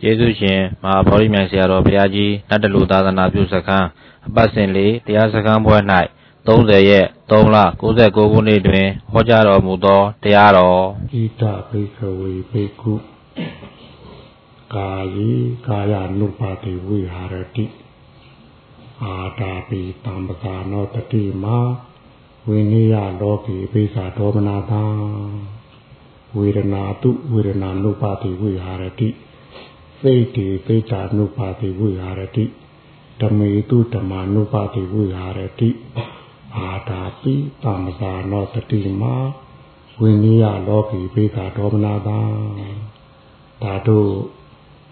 ကျေးဇူးရှင်မဟာဗောဓိမြိုင်ဆရာတော်ဘုရားကြီးနတ်တလူသာသနာပြုစခန်းအပတ်စဉ်လေးတရားစခန်းပွဲ၌30ရက်3လ69ခုနှစ်တွင်ဟောကြားတော်မူသောတရားတော်ဣဒဘိကဝေဘေကုကာယိကာယ ानु ပါတိဝိဟာရတိအာတာပိတံပကာနောတတိမာဝိနည်းလောကေပိစာဒေါမနာတံဝေဒနာတုဝေဒနာ ानु ပါတိဝိဟာရတိ စိတ်တိပိစာ ानु ပါတိဝိဟာရတိဓမေတုဓမ္မာ ानु ပါတိဝိဟာရတိအာတာပိတံပကာနောတတိမာဝိနည်းလောကေပိစာဒေါမနာတံဒါတို့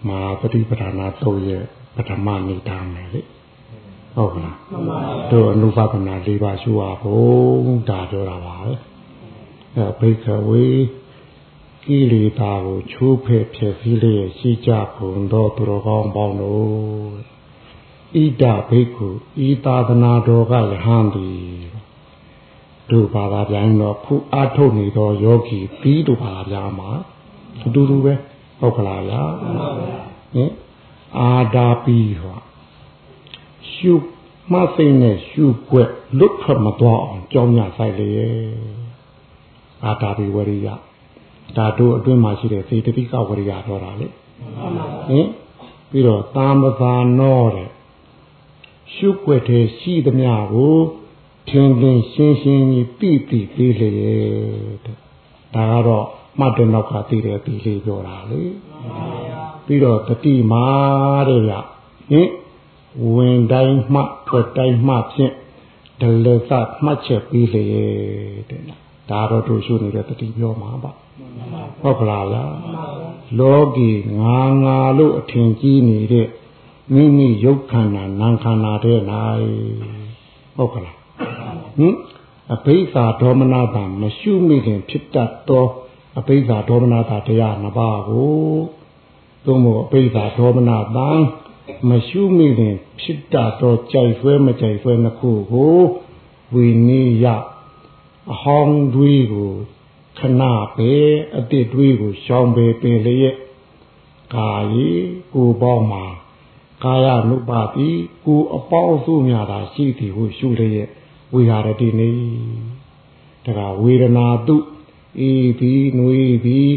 မဟာပฏิပဒါနာတော့ရဲ့ပထမနေတာမယ်လေဟုတ်ကလားမှန်ပါပါတို့အနုပဒနာ၄ပါးရှုရဖို့ဒါပြောတာပါပဲအဲဘိကဝေ ကိလေသာကိုချိုးဖဲ့ဖြစ်စည်းလျက်ရှိကြကုန်သောသူတော်ကောင်းပေါင်းတို့ဣဒဘိက္ခုဤသာသနာတော်ကယဟန်သည်တို့ဘာသာပြန်တော့ခုအထုတ်နေသောယောဂီပြီးတို့ဘာသာပြန်မှာအတူတူပဲဟုတ်ကလားဗျာမှန်ပါဗျာဟင်အာဒါပီဟောရှုမှတ်စိတ်နဲ့ရှုွက်လွတ်ထွက်မသွားအောင်ကြောင်းညဆိုင်လေအာဒါပီဝရိယ ဒါတို့အတွင်းမှာရှိတဲ့စေတသိကဝရိယတော့တာလေဟင်ပြီးတော့တာမသာနောတဲ့ရှုွက်တဲ့ရှိသမျှကိုထင်ထင်ရှင်းရှင်းကြီးပြည့်ပြည့်ပေးလေတဲ့ဒါကတော့မှတ်တဲ့နောက်ကသိတယ်ဒီလေးပြောတာလေပြီးတော့တတိမာတဲ့ဗျဟင်ဝင်တိုင်းမှထွက်တိုင်းမှဖြင့်ဒလသမှတ်ချက်ပြီးလေတဲ့ဒါတော့တို့ရှုနေတဲ့တတိပြောမှာပါ ဟုတ်ကလားလားလောကီငါငါလို့အထင်ကြီးနေတဲ့မိမိရုပ်ခန္ဓာနာမ်ခန္ဓာတဲ့၌ဟုတ်ကလားဟင်အဘိဓါဒေါမနတာမရှုမိခင်ဖြစ်တတ်သောအပိဓာဒေါမနတာတရားနှစ်ပါးကိုသို့မဟုတ်အပိဓာဒေါမနတံမရှုမိရင်ဖြစ်တတ်သောကြိုက်ဆွဲမကြိုက်ဆွဲနှစ်ခုကိုဝိနည်းယအဟောင်းတွေးကို ခဏပဲအတိတ်တွေးကိုရှောင်ပေပင်လျက်ကာယီကိုပေါင်းမှာကာယ ानु ပါတိကိုအပေါင်းစုများတာရှိသည်ဟုရှုလျက်ဝိဟာရတိနေတကဝေဒနာတုအေးပြီးနှွေးပြီး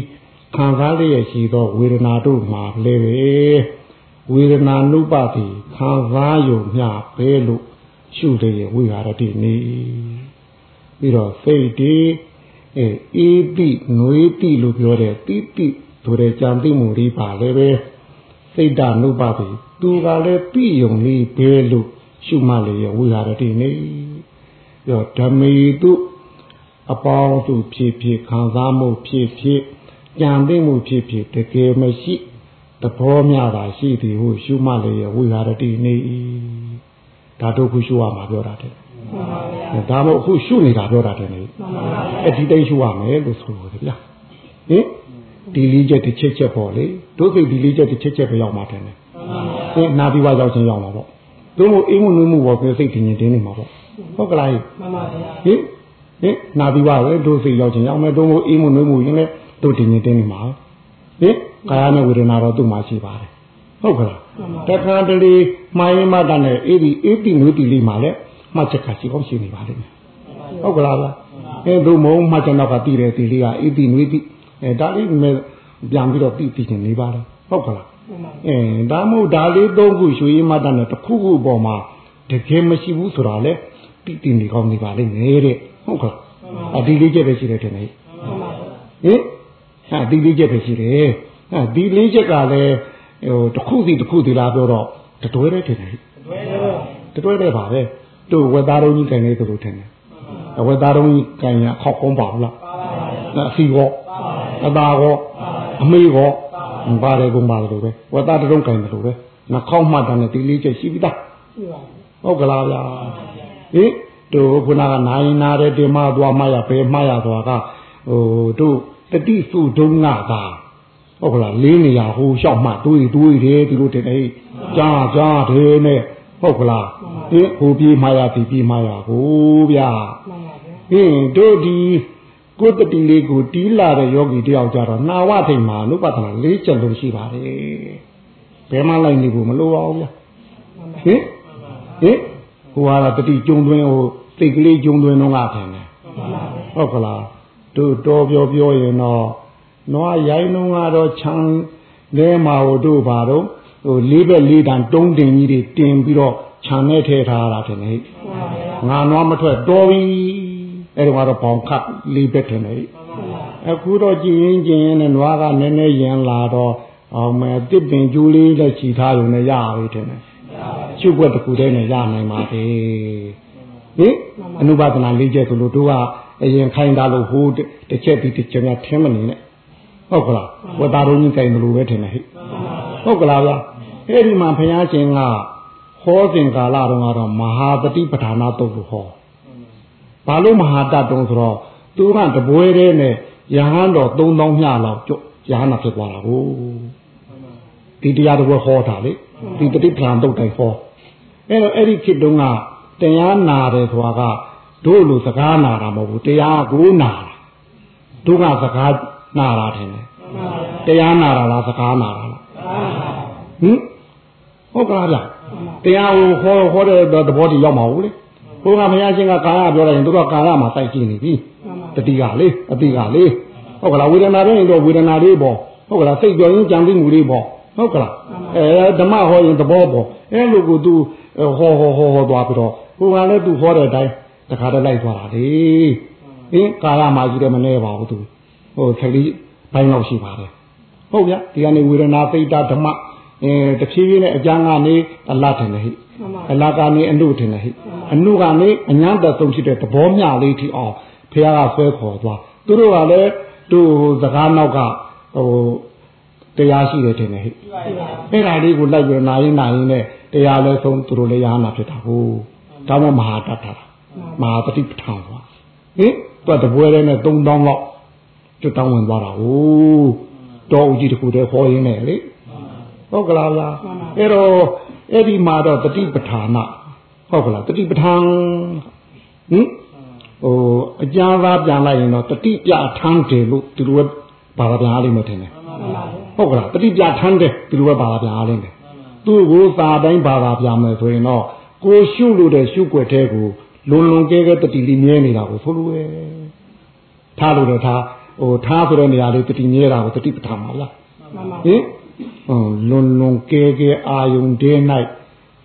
ခံစားလျက်ရှိသော ဝေဒနာတို့မှာလည်းပဲဝေဒနာနုပတိခံစားယုံမျှပဲလို့ရှုတဲ့ဝိဟာရတိနေပြီးတော့စိတ်ဒီ အဲအေးတိနှွေးတိလို့ပြောတဲ့တိတိဆိုတဲ့ကြံသိမှုလေးပါလည်းပဲစိတ်ဓာနုပတိသူကလည်းပြယုံလေးပဲလို့ရှုမှတ်လေဝိဟာရတိနေပြီးတော့ဓမေတုအပေါင်းစုဖြစ်ဖြစ်ခံစားမှုဖြစ်ဖြစ်ကြံသိမှုဖြစ်ဖြစ်တကယ်မရှိသဘောများတာရှိသည်ဟုရှုမှတ်လေဝိဟာရတိနေ၏ဒါတို့ခုရှုရမှာပြောတာတဲ့ ဒါမို့အခုရှုနေတာပြောတာတဲ့နေအဲ့ဒီတိုင်းရှုရမယ်လို့ဆိုတယ်ဗျာဟင်ဒီလေးချက်တစ်ချက်ချက်ပေါ့လေတို့စိတ်ဒီလေးချက်တစ်ချက်ချက်ပဲရောက်မှာတယ်ဟင်နာပြီးွားရောက်ချင်းရောက်မှာပေါ့တို့မို့အင်းဝင်မှုပေါ့ပြစိတ်တင်ရင်တင်းနေမှာပေါ့ဟုတ်ကလားမှန်ပါဗျာဟင်ဟင်နာပြီးပါပဲတို့စိတ်ရောက်ချင်းရောက်မယ်တို့မို့အေးမှုနှွေးမှုရင်လည်းတို့တင်ရင်တင်းနေမှာဟင်ကာယနဲ့ဝေဒနာတော့သူ့မှာရှိပါတယ်ဟုတ်ကလားတခါတလေမှားရင်မှတနဲ့အေးဒီအေးတိငွေးတိလေးမှာလည်း မှတ်ချက်ကရှိအောင်ရှိနေပါလိမ့်မယ်ဟုတ်ကလားလားအဲတို့မုံမှတ်ချက်တော့ကတည်တယ်ဒီလေးကအေးတိငွေးတိအဲဒါလေးမဲ့ပြန်ပြီးတော့တည်တည်နေနေပါလားဟုတ်ကလားအဲဒါမို့ဒါလေးသုံးခုရွှေရမတနဲ့တစ်ခုခုပေါ်မှာတကယ်မရှိဘူးဆိုတာလေတည်တည်နေကောင်းနေပါလိမ့်မယ်တဲ့ဟုတ်ကဲ့အဒီလေးချက်ပဲရှိတယ်ထင်တယ်ဟင်ဟာဒီလေးချက်ပဲရှိတယ်ဟာဒီလေးချက်ကလည်းဟိုတစ်ခုစီတစ်ခုစီလားပြောတော့တတွဲတဲ့ထင်တယ်တတွဲတဲ့ပါပဲ တို့ဝက်သားတော်ကြီးကင်နေသလိုထင်တယ်ဝက်သားတော်ကြီးကင်ရခောက်ကုန်းပါဘူးလားအစီကောအသာကောအမေကောပါတယ်ကုန်ပါတယ်လို့ပဲဝက်သားတုံးကင်တယ်လို့ပဲနှာခေါင်းမှတ်တယ်နဲ့ဒီလေးချက်ရှိပြီသားဟုတ်ကလားဗျာဟင်တို့ခုနကနိုင်နာတဲ့တင်မသွားမှရဘယ်မှရသွားကဟိုတို့တတိစုတုံးကသာဟုတ်ကလားလေးနေရဟိုလျှောက်မှတွေးတွေးတယ်သူတို့တင်နေကြားကြားတယ်နဲ့ ဟုတ်ကလားဟင်ဟိုပြေးမှရဒီပြေးမှရကိုဗျာဟင်တို့ဒီကိုယ်တတိလေးကိုတီးလာတဲ့ယောဂီတယောက်ကြတော့နာဝထိန်မှာနုပဒနာလေးချက်လို့ရှိပါတယ်ဘယ်မှလိုက်နေဖို့မလိုပါဘူးဗျာဟင်ဟင်ဟိုဟာတတိကျုံသွင်းဟိုစိတ်ကလေးကျုံသွင်းတော့ငါထင်တယ်ဟုတ်ကလားတို့တော်ပြောပြောရင်တော့နွားရိုင်းလုံးကတော့ခြံလဲမှာဟိုတို့ပါတော့ ဟိုလေးဘက်လေးတန်တုံးတင်ကြီးတွေတင်ပြီးတော့ခြံနဲ့ထဲထားတာထင်တယ်ငါနွားမထွက်တော်ပြီအဲ့တော့ကတော့ဘောင်ခတ်လေးဘက်ထင်တယ်အခုတော့ကြည်ရင်ကြည်ရင်နဲ့နွားကနည်းနည်းရင်လာတော့အောင်မဲ့တစ်ပင်ကျိုးလေးလက်ချီထားရုံနဲ့ရပြီထင်တယ်ရှုပ်ွက်တစ်ခုတည်းနဲ့ရနိုင်ပါသေးဟင်အနုပါဒနာလေးချက်ဆိုလို့တို့ကအရင်ခိုင်းတာလို့ဟိုတစ်ချက်ပြီးတစ်ချက်များထင်းမနေနဲ့ဟုတ်ကလားဝတ္တာရုံးကြီးကြိုင်လို့ပဲထင်တယ်ဟိဟုတ်ကလားဗျာ အဲ့ဒီမှာဘုရားရှင်ကဟောစဉ်ကာလတုန်းကတော့မဟာတတိပဌာနာတုတ်လို့ဟောဘာလို့မဟာတတုံးဆိုတော့သူကတပွဲတည်းနဲ့ရဟန်းတော်3000မြလောက်ကျရဟန်းတော်ဖြစ်သွားတာကိုဒီတရားတော်ဟောတာလေဒီတတိပဌာန်တုတ်တိုင်ဟောအဲ့တော့အဲ့ဒီခေတ်တုန်းကတရားနာတယ်ဆိုတာကတို့လိုစကားနာတာမဟုတ်ဘူးတရားကိုနာတာတို့ကစကားနာတာထင်တယ်တရားနာတာလားစကားနာတာလားဟင် ဟုတ်ကလားဗျတရားကိုဟောဟောတဲ့သဘောတည်းရောက်မှာဘူးလေဘုရားမယားရှင်ကကာယပြောလိုက်ရင်တို့ကကာယမှာစိုက်ကြည့်နေပြီတတိကလေအတိကလေဟုတ်ကလားဝေဒနာတွေရင်တော့ဝေဒနာလေးပေါ့ဟုတ်ကလားစိတ်ကြောရင်ကြံသိမှုလေးပေါ့ဟုတ်ကလားအဲဓမ္မဟောရင်သဘောပေါ့အဲလိုကိုသူဟောဟောဟောဟောသွားပြီးတော့ဘုရားလည်းသူဟောတဲ့အတိုင်းတခါတည်းလိုက်သွားတာလေဟင်ကာလမှာကြီးတယ်မနေပါဘူးသူဟိုခလီဘိုင်းလောက်ရှိပါတယ်ဟုတ်ဗျဒီကနေဝေဒနာသိတာဓမ္မ အဲတဖြည်းဖြည်းနဲ့အကျမ်းကနေအလတ်ထင်တယ်ဟိအလတ်ကနေအနုထင်တယ်ဟိအနုကနေအញ្ញတသုံးဖြစ်တဲ့သဘောမျှလေးထိအောင်ဖះကဆွဲခေါ်သွားသူတို့ကလည်းသူ့စကားနောက်ကဟိုတရားရှိတယ်ထင်တယ်ဟိအဲ့ဒါလေးကိုလိုက်ပြီးနာရင်နာရင်နဲ့တရားလဲဆုံးသူတို့လည်းရဟနာဖြစ်တာဟုတ်ဒါမှမဟာတတ်တာမဟာပฏิပဋ္ဌာန်သွားဟင်သူကတပွဲတည်းနဲ့3000လောက်ကျွတ်တောင်းဝင်သွားတာဟုတ်တော်ဦးကြီးတခုတည်းဟောရင်းနဲ့လေ ဟုတ်ကလားလားအဲ့တော့အဲ့ဒီမှာတော့တတိပဋ္ဌာနာဟုတ်ကလားတတိပဋ္ဌာန်ဟင်ဟိုအကြမ်းသားပြန်လိုက်ရင်တော့တတိပြထမ်းတယ်လို့သူတို့ဘာသာပြန်အားလိမ့်မယ်ထင်တယ်ဟုတ်ကလားတတိပြထမ်းတယ်သူတို့ဘာသာပြန်အားလိမ့်မယ်သူ့ကိုသာတိုင်းဘာသာပြန်မယ်ဆိုရင်တော့ကိုရှုလို့တဲ့ရှုွက်တဲ့ကိုလွန်လွန်ကဲကဲတတိလေးမြဲနေတာကိုဆိုလိုပဲထားလို့တော့ထားဟိုထားဆိုတဲ့နေရာလေးတတိမြဲတာကိုတတိပဋ္ဌာန်ပါလားဟင် လွန်လွန်ကဲကဲအာယုန်တဲ၌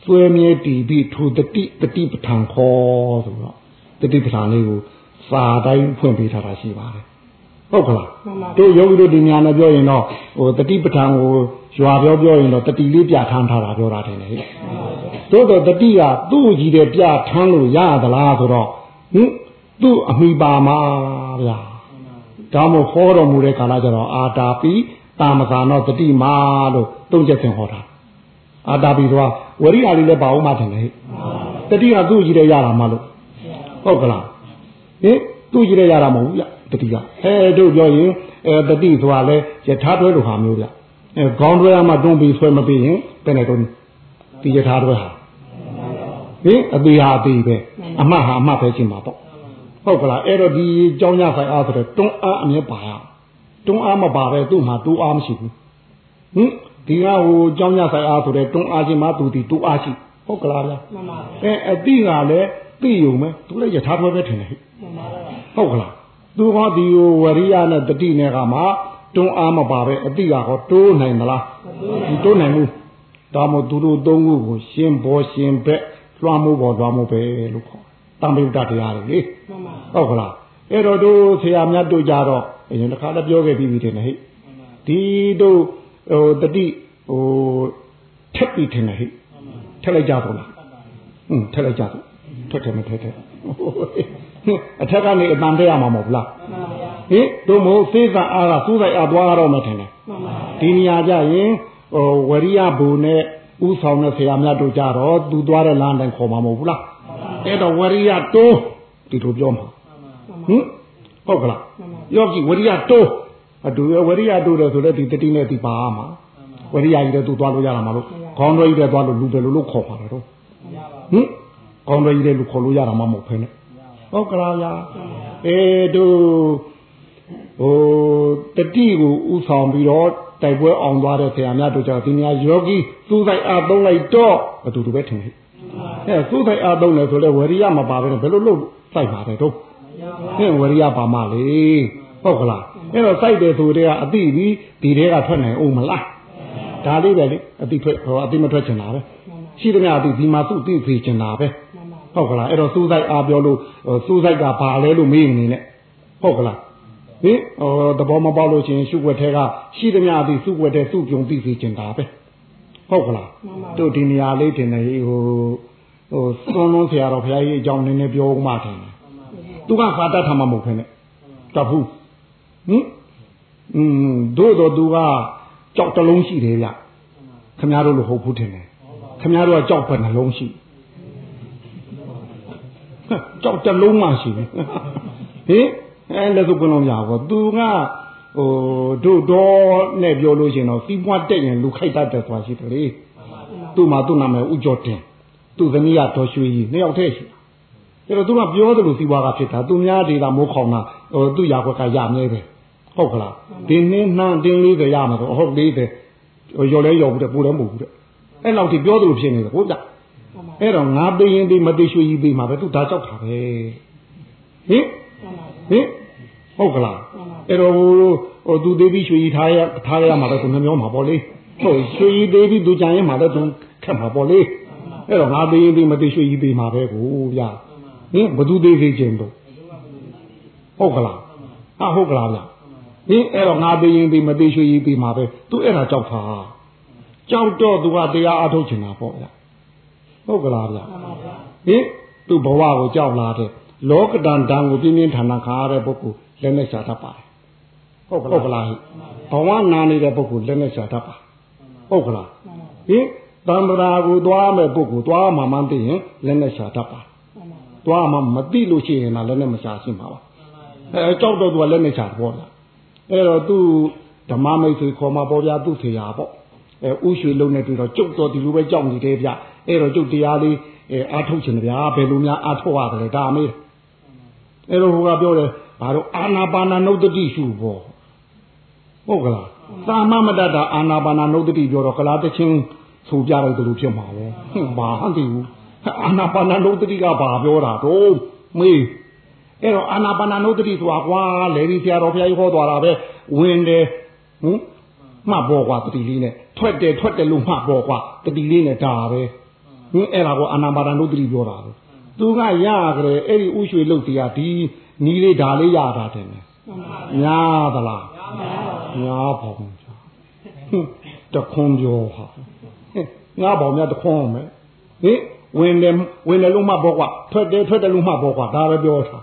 စွဲမြဲတည်ပြီးထိုတတိတတိပဋ္ဌာန်ခေါ်ဆိုတော့တတိပဋ္ဌာန်လေးကိုစာတိုင်းဖွင့်ပေးထားတာရှိပါတယ်ဟုတ်ကလားတို့ယောဂီတို့ဒီညာနဲ့ပြောရင်တော့ဟိုတတိပဋ္ဌာန်ကိုရွာပြောပြောရင်တော့တတိလေးပြထမ်းထားတာပြောတာတယ်လေတို့တော့တတိကသူ့ကြီးတဲ့ပြထမ်းလို့ရသလားဆိုတော့ဟင်သူ့အမိပါမှာဗျာဒါမို့ဟောတော်မူတဲ့ကာလကျတော့အာတာပိ တာမကာနောတတိမာလို့သုံးချက်သင်ဟောတာအာတာပိဆိုတာဝရိယလေးလည်းပါအောင်မှထင်တယ်တတိကသူ့ကြီးတဲ့ရတာမှလို့ဟုတ်ကလားဟင်သူ့ကြီးတဲ့ရတာမဟုတ်ဘူးဗျတတိကအဲတို့ပြောရင်အဲတတိဆိုတာလဲယထာတွဲလိုဟာမျိုးဗျအဲခေါင်းတွဲမှတွန်းပြီးဆွဲမပြီးရင်ဘယ်နဲ့တော့ဒီယထာတွဲဟာဟင်အသေးဟာအသေးပဲအမှတ်ဟာအမှတ်ပဲရှင်းမှာပေါ့ဟုတ်ကလားအဲ့တော့ဒီကြောင်းရဆိုင်အားဆိုတော့တွန်းအားအမြဲပါရ တွန်းအားမပါပဲသူ့မှာတူအားမရှိဘူးဟင်ဒီကဟိုကြောင်းရဆိုင်အားဆိုတဲ့တွန်းအားချင်းမှသူဒီတူအားရှိဟုတ်ကလားဗျာမှန်ပါအဲအတိကလည်းသိယုံမယ်သူလည်းယထာတွဲပဲထင်တယ်ဟဲ့မှန်ပါဟုတ်ကလားသူဟောဒီဝရိယနဲ့တတိနဲ့ကမှတွန်းအားမပါပဲအတိကဟောတိုးနိုင်မလားမတိုးနိုင်ဘူးဒါမို့သူတို့သုံးခုကိုရှင်းဘောရှင်းဘက်လွှမ်းမိုးပေါ်လွှမ်းမိုးပဲလို့ခေါ်တံပိဋကတရားတွေလေဟုတ်ကလားအဲ့တော့တို့ဆရာမြတ်တို့ကြတော့ အရင်တစ်ခါလည်းပြောခဲ့ပြီးပြီတဲ့ဟဲ့ဒီတို့ဟိုတတိဟိုထက်ပြီးထင်တယ်ဟဲ့ထက်လိုက်ကြတော့လားဟွန်းထက်လိုက်ကြတော့ထက်တယ်မထက်တယ်အထက်ကနေအတန်တက်ရမှာမဟုတ်လားဟင်တို့မို့စေးစာအားကစူးစိုက်အားသွားရတော့မှထင်တယ်ဒီနေရာကြရင်ဟိုဝရိယဘူနဲ့ဥဆောင်တဲ့ဆရာမြတ်တို့ကြတော့သူသွားတဲ့လမ်းတိုင်းခေါ်မှာမဟုတ်ဘူးလားအဲ့တော့ဝရိယတိုးဒီလိုပြောမှာဟင် ဟုတ်ကလားယောဂီဝရိယတိုးအတူဝရိယတိုးတယ်ဆိုတော့ဒီတတိနဲ့ဒီပါမှာဝရိယကြီးတဲ့သူသွားလို့ရတာမလို့ခေါင်းတော်ကြီးတဲ့သွားလို့လူတယ်လို့ခေါ်ပါတော့ဟင်ခေါင်းတော်ကြီးတဲ့လူခေါ်လို့ရတာမမဟုတ်ဖ ೇನೆ ဟုတ်ကလားဗျာအေးတို့ဟိုတတိကိုဥဆောင်ပြီးတော့တိုက်ပွဲအောင်သွားတဲ့ဆရာများတို့ကြောင့်ဒီနေရာယောဂီသူ့ဆိုင်အားသုံးလိုက်တော့အတူတူပဲထင်တယ်အဲသူ့ဆိုင်အားသုံးတယ်ဆိုလဲဝရိယမပါဘဲနဲ့ဘယ်လိုလုပ်စိုက်ပါတယ်တော့ ဟင်ဝရိယပါမလေဟုတ်ကလားအဲ့တော့စိုက်တယ်ဆိုတဲ့ကအတိပြီးဒီတဲကထွက်နိုင်အောင်မလားဒါလေးပဲလေအတိထွက်ဟောအတိမထွက်ချင်တာပဲရှိသမျှအတိဒီမှာသူ့သိဖေးချင်တာပဲဟုတ်ကလားအဲ့တော့စူးစိုက်အားပြောလို့စူးစိုက်ကဘာလဲလို့မေးနေနဲ့ဟုတ်ကလားဟင်ဟောသဘောမပေါက်လို့ချင်းရှုွက်ထဲကရှိသမျှအတိစုွက်ထဲစုပြုံသိဖေးချင်တာပဲဟုတ်ကလားတို့ဒီနေရာလေးတင်နေဟိုဟိုသွန်းလုံးဆရာတော်ဘုရားကြီးအကြောင်းနည်းနည်းပြောမှတယ် သူကဖာတတ်ထားမှမဟုတ်ဖ ೇನೆ တဖူးဟင်อืมတို့တော့သူကကြောက်တလုံးရှိတယ်ဗျခမည်းတော်လို့ဟုတ်ဘူးထင်တယ်ခမည်းတော်ကကြောက်ဘယ်နှလုံးရှိကြောက်တလုံးမှရှိတယ်ဟင်အဲလက်စုပ်ကလုံးရပါသူကဟိုတို့တော့နဲ့ပြောလို့ရှင်တော့စီးပွားတက်ရင်လူခိုက်တတ်တယ်ဆိုတာရှိတယ်လေသူ့မှာသူ့နာမည်ဥကျော်တင်သူ့သမီးကဒေါ်ရွှေကြီးနှစ်ယောက်တည်းရှိ အဲ့တော့သူကပြောသလိုစီးပွားကဖြစ်တာသူများဒေတာမိုးခေါင်တာဟိုသူ့ရာခွက်ကရမြဲတယ်ဟုတ်ကလားဒီနေ့နှမ်းတင်းလေးတွေရမှာဆိုဟုတ်လေးတယ်ရော်လဲရော်ဘူးတဲ့ပူလည်းမဟုတ်ဘူးတဲ့အဲ့လောက်ထိပြောသလိုဖြစ်နေတယ်ဟုတ်ကြအဲ့တော့ငါသိရင်ဒီမသိရွှေကြီးသိမှာပဲသူဒါကြောက်တာပဲဟင်ဟင်ဟုတ်ကလားအဲ့တော့ဟိုသူသေးပြီးရွှေကြီးထားရထားရမှာတော့သူနှမျောမှာပေါ့လေဟုတ်ရွှေကြီးသေးပြီးသူကြံရင်မှာတော့သူခက်မှာပေါ့လေအဲ့တော့ငါသိရင်ဒီမသိရွှေကြီးသိမှာပဲကိုဗျာ ဟင်ဘသူသေးသေးခြင်းတော့ဟုတ်ကလားဟာဟုတ်ကလားဗျာဟင်အဲ့တော့ငါသိရင်ဒီမသိရွှေကြီးသိမှာပဲသူအဲ့ဒါကြောက်တာကြောက်တော့သူကတရားအထုတ်ချင်တာပေါ့ဗျာဟုတ်ကလားဗျာဟင်သူ့ဘဝကိုကြောက်လာတဲ့လောကတန်တန်ကိုပြင်းပြင်းထန်ထန်ခါရတဲ့ပုဂ္ဂိုလ်လက်နဲ့ရှာတတ်ပါတယ်ဟုတ်ကလားဟုတ်ကလားဘဝနာနေတဲ့ပုဂ္ဂိုလ်လက်နဲ့ရှာတတ်ပါဟုတ်ကလားဟင်တံ္ဍရာကိုသွားမဲ့ပုဂ္ဂိုလ်သွားမှမှန်းသိရင်လက်နဲ့ရှာတတ်ပါ သွားမှမသိလို့ရှိရင်လည်းလက်နဲ့မရှာရှိမှာပါအဲကြောက်တော့သူကလက်နဲ့ရှာတော့ဗျာအဲ့တော့သူဓမ္မမိတ်ဆွေခေါ်มาပေါ်ပြသူ့ဖေရာပေါ့အဲဥရွှေလုံးနဲ့တွေ့တော့ကျုပ်တော်ဒီလိုပဲကြောက်နေတယ်ဗျအဲ့တော့ကျုပ်တရားလေးအဲအားထုတ်ချင်တယ်ဗျာဘယ်လိုများအားထုတ်ရတယ်ဒါမေးအဲ့တော့ဟိုကပြောတယ်ဘာလို့အာနာပါနာနုဒတိရှုပေါ့ဟုတ်ကလားသာမမတ္တာအာနာပါနာနုဒတိပြောတော့ကလားတချင်းဆိုပြလိုက်တယ်လို့ဖြစ်မှာပဲဟင်ဘာဟန်တည်ဘူး အာနာပါနာနုဒတိကဘာပြောတာတော့မေးအဲ့တော့အာနာပါနာနုဒတိဆိုတာကွာလေဒီဆရာတော်ဘုရားကြီးဟောသွားတာပဲဝင်တယ်ဟင်မှတ်ပေါ်ကွာတတိလေးနဲ့ထွက်တယ်ထွက်တယ်လို့မှတ်ပေါ်ကွာတတိလေးနဲ့ဒါပဲဟင်အဲ့ဒါကိုအာနာပါနာနုဒတိပြောတာပဲသူကရကြတယ်အဲ့ဒီဥရွှေလုတ်တရားဒီနီးလေးဒါလေးရတာတယ်ညာသလားညာပါဘူးတခွန်ပြောဟာငါပေါ့များတခွန်မယ်ဟင် ဝင်တယ်ဝင်တယ်လို့မှပေါ့ကွာထွက်တယ်ထွက်တယ်လို့မှပေါ့ကွာဒါပဲပြောတာ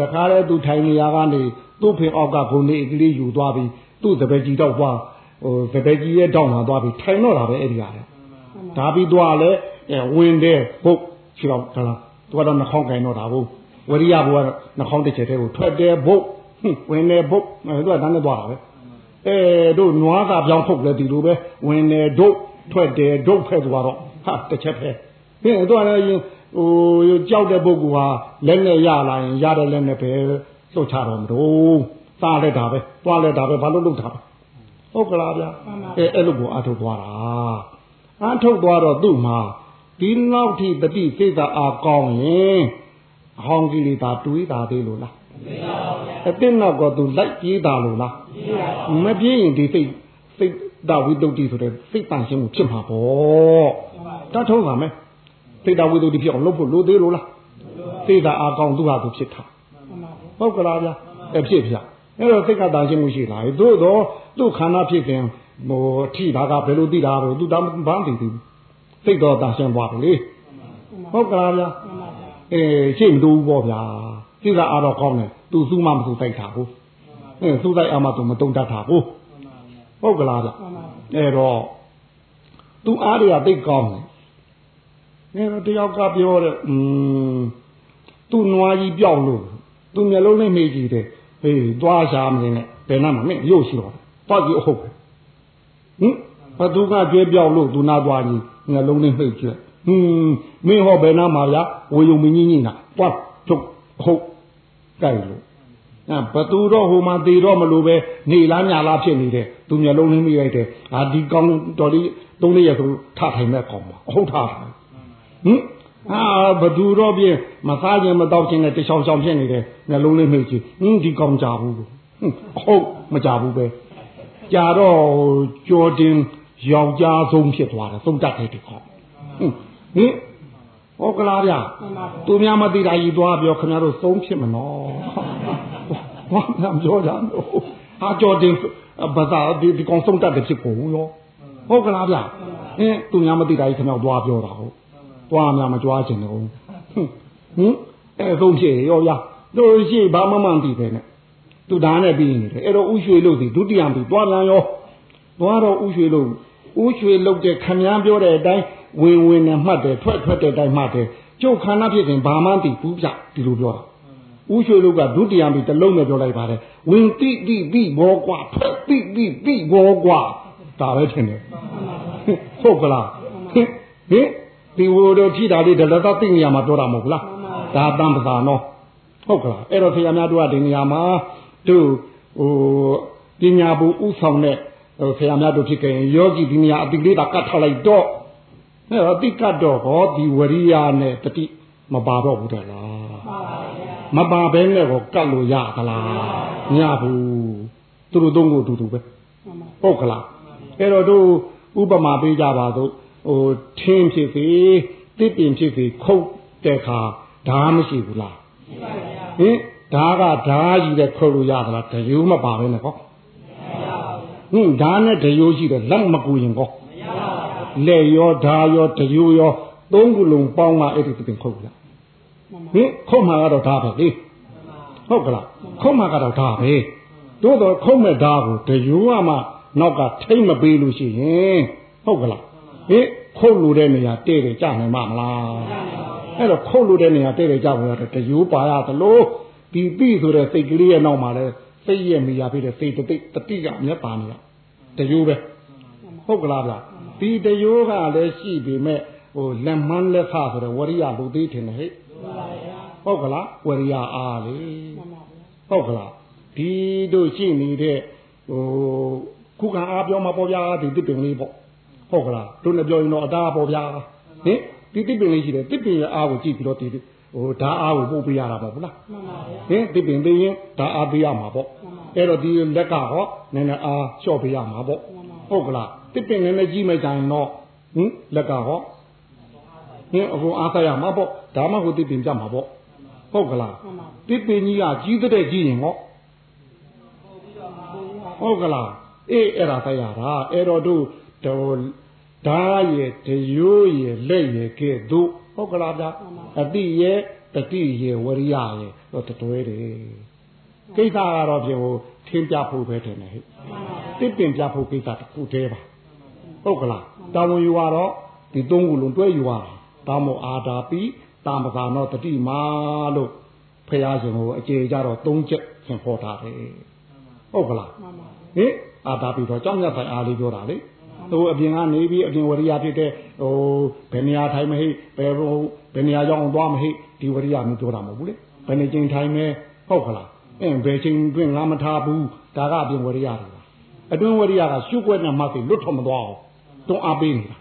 တခါလဲသူထိုင်နေရကနေသူ့ဖင်အောက်ကဂုံလေးအကလေးယူသွားပြီးသူ့စပယ်ကြီးတော့သွားဟိုစပယ်ကြီးရဲ့တောင်းမှာသွားပြီးထိုင်တော့တာပဲအဲ့ဒီရတယ်ဒါပြီးသွားလဲဝင်တယ်ဟုတ်ရှိတော့ဒါလားသူကတော့နှာခေါင်းကင်တော့တာဟုတ်ဝရိယဘုရားနှာခေါင်းတစ်ချက်တည်းကိုထွက်တယ်ဘုတ်ဝင်တယ်ဘုတ်သူကတန်းနဲ့သွားတာပဲအဲတို့နွားကပြောင်းထုတ်လဲဒီလိုပဲဝင်တယ်ဒုတ်ထွက်တယ်ဒုတ်ဖဲသွားတော့ဟာတစ်ချက်ဖဲ ဟင်းသူကလည်းဟိုကြောက်တဲ့ပုဂ္ဂိုလ်ဟာလက်နဲ့ရလာရင်ရတဲ့လက်နဲ့ပဲလှုပ်ချတော့မလို့စားလဲတာပဲသွားလဲတာပဲဘာလို့လှုပ်တာဟုတ်ကလားဗျာအဲအဲ့လိုကိုအထုတ်သွားတာအထုတ်သွားတော့သူ့မှာဒီနောက်ထိတတိစိတ်သာအာကောင်းရင်အဟောင်းကိလေသာတွေးတာသေးလို့လားအတင်းတော့ကသူလိုက်ပြေးတာလို့လားမပြေးရင်ဒီစိတ်စိတ်တဝိတုဒ္ဓိဆိုတဲ့စိတ်တန်ရှင်းမှုဖြစ်မှာပေါ့တတ်ထုံးပါမယ် စိတ်တဝိတုဒ္ဓိဖြစ်အောင်လုပ်ဖို့လိုသေးလို့လားစိတ်သာအာကောင်းသူဟာသူဖြစ်တာဟုတ်ကလားဗျာအဖြစ်ဗျာအဲ့တော့စိတ်ကတန်ရှင်းမှုရှိလာပြီသို့တော့သူ့ခန္ဓာဖြစ်ခင်ဟိုထိတာကဘယ်လိုသိတာတော့သူတမ်းဘာမှမသိဘူးစိတ်တော်တန်ရှင်းသွားပြီလေဟုတ်ကလားဗျာအဲရှေ့မတူဘူးပေါ့ဗျာစိတ်ကအားတော့ကောင်းတယ်သူစူးမှမစူးတိုက်တာကိုအဲစူးတိုက်အားမှသူမတုံတတ်တာကိုဟုတ်ကလားဗျအဲတော့သူအားတွေကသိကောင်းတယ် အဲတော့တယောက်ကပြောတဲ့อืมသူနွားကြီးပြောက်လို့သူမျက်လုံးနဲ့မေးကြည့်တယ်ဟေးသွားရှာမနေနဲ့ဘယ်နှမှာမင်းရုပ်ရှိတော့တော့ကြည့်ဟုတ်ပဲဟင်ဘသူကကျွဲပြောက်လို့သူနာသွားကြီးမျက်လုံးနဲ့မှိတ်ကြည့်ဟင်းမင်းဟောဘယ်နာမှာဗျာဝေယုံမင်းကြီးကြီးနာတွားထုတ်ဟုတ်ကြိုက်လို့ဟဘသူတော့ဟိုမှာသေတော့မလို့ပဲနေလားညာလားဖြစ်နေတယ်သူမျက်လုံးလေးမိလိုက်တယ်ဟာဒီကောင်းတော်လေးသုံးလေးရဆိုထထိုင်မဲ့ကောင်းပါဟုတ်ထား ဟင်အာဘသူတော့ပြင်းမစားခြင်းမတော့ခြင်းနဲ့တချောင်ချောင်ဖြစ်နေတယ်မျက်လုံးလေးမိကြည့်ဟင်းဒီကောင်းကြဘူးဟုတ်မကြဘူးပဲကြာတော့ကြော်တင်ယောက်ျားဆုံးဖြစ်သွားတယ်သုံးတတ်တယ်ဒီခေါဟင်ဟုတ်ကလားဗျသူများမသိတာကြီးသွားပြောခင်ဗျားတို့သုံးဖြစ်မနော်ဘာမှမပြောကြဘူးဟာကြော်တင်ဘာသာဒီဒီကောင်ဆုံးတတ်တယ်ဖြစ်ကုန်ရောဟုတ်ကလားဗျအင်းသူများမသိတာကြီးခင်ဗျားသွားပြောတာဟုတ် သွားများမကြွားချင်တော့ဟင်အဲသုံးဖြစ်ရောဗျတို့ရှိဘာမှမသိပဲနဲ့သူဒါနဲ့ပြီးနေတယ်အဲ့တော့ဥရွှေလို့ဒီဒုတိယပြီးသွားပြန်ရောသွားတော့ဥရွှေလို့ဥရွှေလုတ်တဲ့ခမည်းပြောတဲ့အတိုင်းဝင်ဝင်နဲ့မှတ်တယ်ထွက်ထွက်တဲ့အတိုင်းမှတ်တယ်ကျုပ်ခန္ဓာဖြစ်ရင်ဘာမှမသိဘူးဗျဒီလိုပြောတာဥရွှေလုတ်ကဒုတိယပြီးတလုံးနဲ့ပြောလိုက်ပါတယ်ဝင်တိတိတိဘောကွာထွက်တိတိတိဘောကွာဒါပဲထင်တယ်ဟုတ်ကလားဟင် ဒီဝိုတို့ထိတာလေးဒလသသိနေရမှာပြောတာမဟုတ်လားဒါတန်ပစာနော်ဟုတ်ကလားအဲ့တော့ဆရာများတို့ကဒီနေရာမှာတို့ဟိုပညာဘူးဥဆောင်တဲ့ဟိုဆရာများတို့ဖြစ်ခဲ့ရင်ယောဂီဒီနေရာအတိလေးတာကတ်ထားလိုက်တော့အဲ့တော့တိကတ်တော့ဟောဒီဝရိယနဲ့တတိမပါတော့ဘူးတဲ့လားမပါဘဲနဲ့ကိုကတ်လို့ရသလားမရဘူးသူတို့သုံးကိုတူတူပဲဟုတ်ကလားအဲ့တော့တို့ဥပမာပေးကြပါစို့ ဟိုထင်းဖြစ်စေတစ်ပင်ဖြစ်စေခုတ်တဲ့ခါဓာမရှိဘူးလားရှိပါဗျာဟင်ဓာကဓာကြီးတဲ့ခုတ်လို့ရသလားတရိုးမပါပဲနဲ့ကောဟင်ဓာနဲ့တရိုးရှိတယ်လက်မကူရင်ကောလက်ရောဓာရောတရိုးရောသုံးခုလုံးပေါင်းမှအဲ့ဒီတစ်ပင်ခုတ်ရဟင်ခုတ်မှာကတော့ဓာပဲလေဟုတ်ကလားခုတ်မှာကတော့ဓာပဲတို့တော့ခုတ်မဲ့ဓာကိုတရိုးကမှနောက်ကထိမ့်မပေးလို့ရှိရင်ဟုတ်ကလား ဟင်ခုတ်လို့တဲ့နေရာတဲ့တယ်ကြနိုင်မှာမလားအဲ့တော့ခုတ်လို့တဲ့နေရာတဲ့တယ်ကြဖို့ရတယ်တရိုးပါရသလိုဒီပြီဆိုတဲ့စိတ်ကလေးရဲ့နောက်မှာလဲစိတ်ရဲ့မိယာဖြစ်တဲ့စိတ်တတိတတိကအမျက်ပါနေရတရိုးပဲဟုတ်ကလားဗျဒီတရိုးကလည်းရှိပေမဲ့ဟိုလက်မန်းလက်ဖဆိုတဲ့ဝရိယလူသေးထင်တယ်ဟဲ့ဟုတ်ကလားဝရိယအားလေဟုတ်ကလားဒီတို့ရှိနေတဲ့ဟိုခုခံအားပြောမှာပေါ့ဗျာဒီတစ်ပင်လေးပေါ့ ဟုတ်ကလားတို့လည်းပြောရင်တော့အသားပေါ့ဗျာဟင်ဒီတစ်ပင်လေးရှိတယ်တစ်ပင်ရဲ့အားကိုကြည့်ပြီးတော့ဒီဟိုဓာအားကိုပို့ပေးရတာပေါ့ဗလားမှန်ပါဗျာဟင်တစ်ပင်သေးရင်ဓာအားပေးရမှာပေါ့အဲ့တော့ဒီလက်ကဟောနည်းနည်းအားလျှော့ပေးရမှာပေါ့ဟုတ်ကလားတစ်ပင်နည်းနည်းကြီးမဲ့ကြရင်တော့ဟင်လက်ကဟောဟင်အခုအားသက်ရမှာပေါ့ဒါမှကိုတစ်ပင်ပြမှာပေါ့ဟုတ်ကလားတစ်ပင်ကြီးကကြီးတဲ့ကြီးရင်ဟောဟုတ်ကလားအေးအဲ့ဒါသက်ရတာအဲ့တော့တို့ တော်ဓာရဲ့တရိုးရဲ့လက်ရဲ့ကဲ့သို့ဟုတ်ကလားဗျာအတိရဲ့တတိရဲ့ဝရိယရဲ့တော့တွဲတယ်ကိစ္စကတော့ပြေဟိုထင်းပြဖို့ပဲတယ်ဟဲ့တစ်ပင်ပြဖို့ကိစ္စတစ်ခုတည်းပါဟုတ်ကလားတာဝန်ယူရတော့ဒီသုံးခုလုံးတွဲယူရတာဒါမို့အာတာပိတာမသာနောတတိမာလို့ဖះရှင်ကိုအကျေကြတော့သုံးချက်သင်ဖော်ထားတယ်ဟုတ်ကလားဟင်အာတာပိတော့ကြောင်းရဆိုင်အားလေးပြောတာလေ ဟိုအပြင်ကနေပြီးအပြင်ဝရိယဖြစ်တဲ့ဟိုဘယ်နေရာထိုင်မဟိဘယ်ဟိုဘယ်နေရာရောက်အောင်သွားမဟိဒီဝရိယမျိုးပြောတာမဟုတ်ဘူးလေဘယ်နေချင်းထိုင်မဲဟုတ်ခလားအင်းဘယ်ချင်းတွင်ငါမထားဘူးဒါကအပြင်ဝရိယတွေပါအတွင်းဝရိယကရှုွက်နဲ့မှတ်ပြီးလွတ်ထွက်မသွားအောင်တွန်းအားပေးနေတာ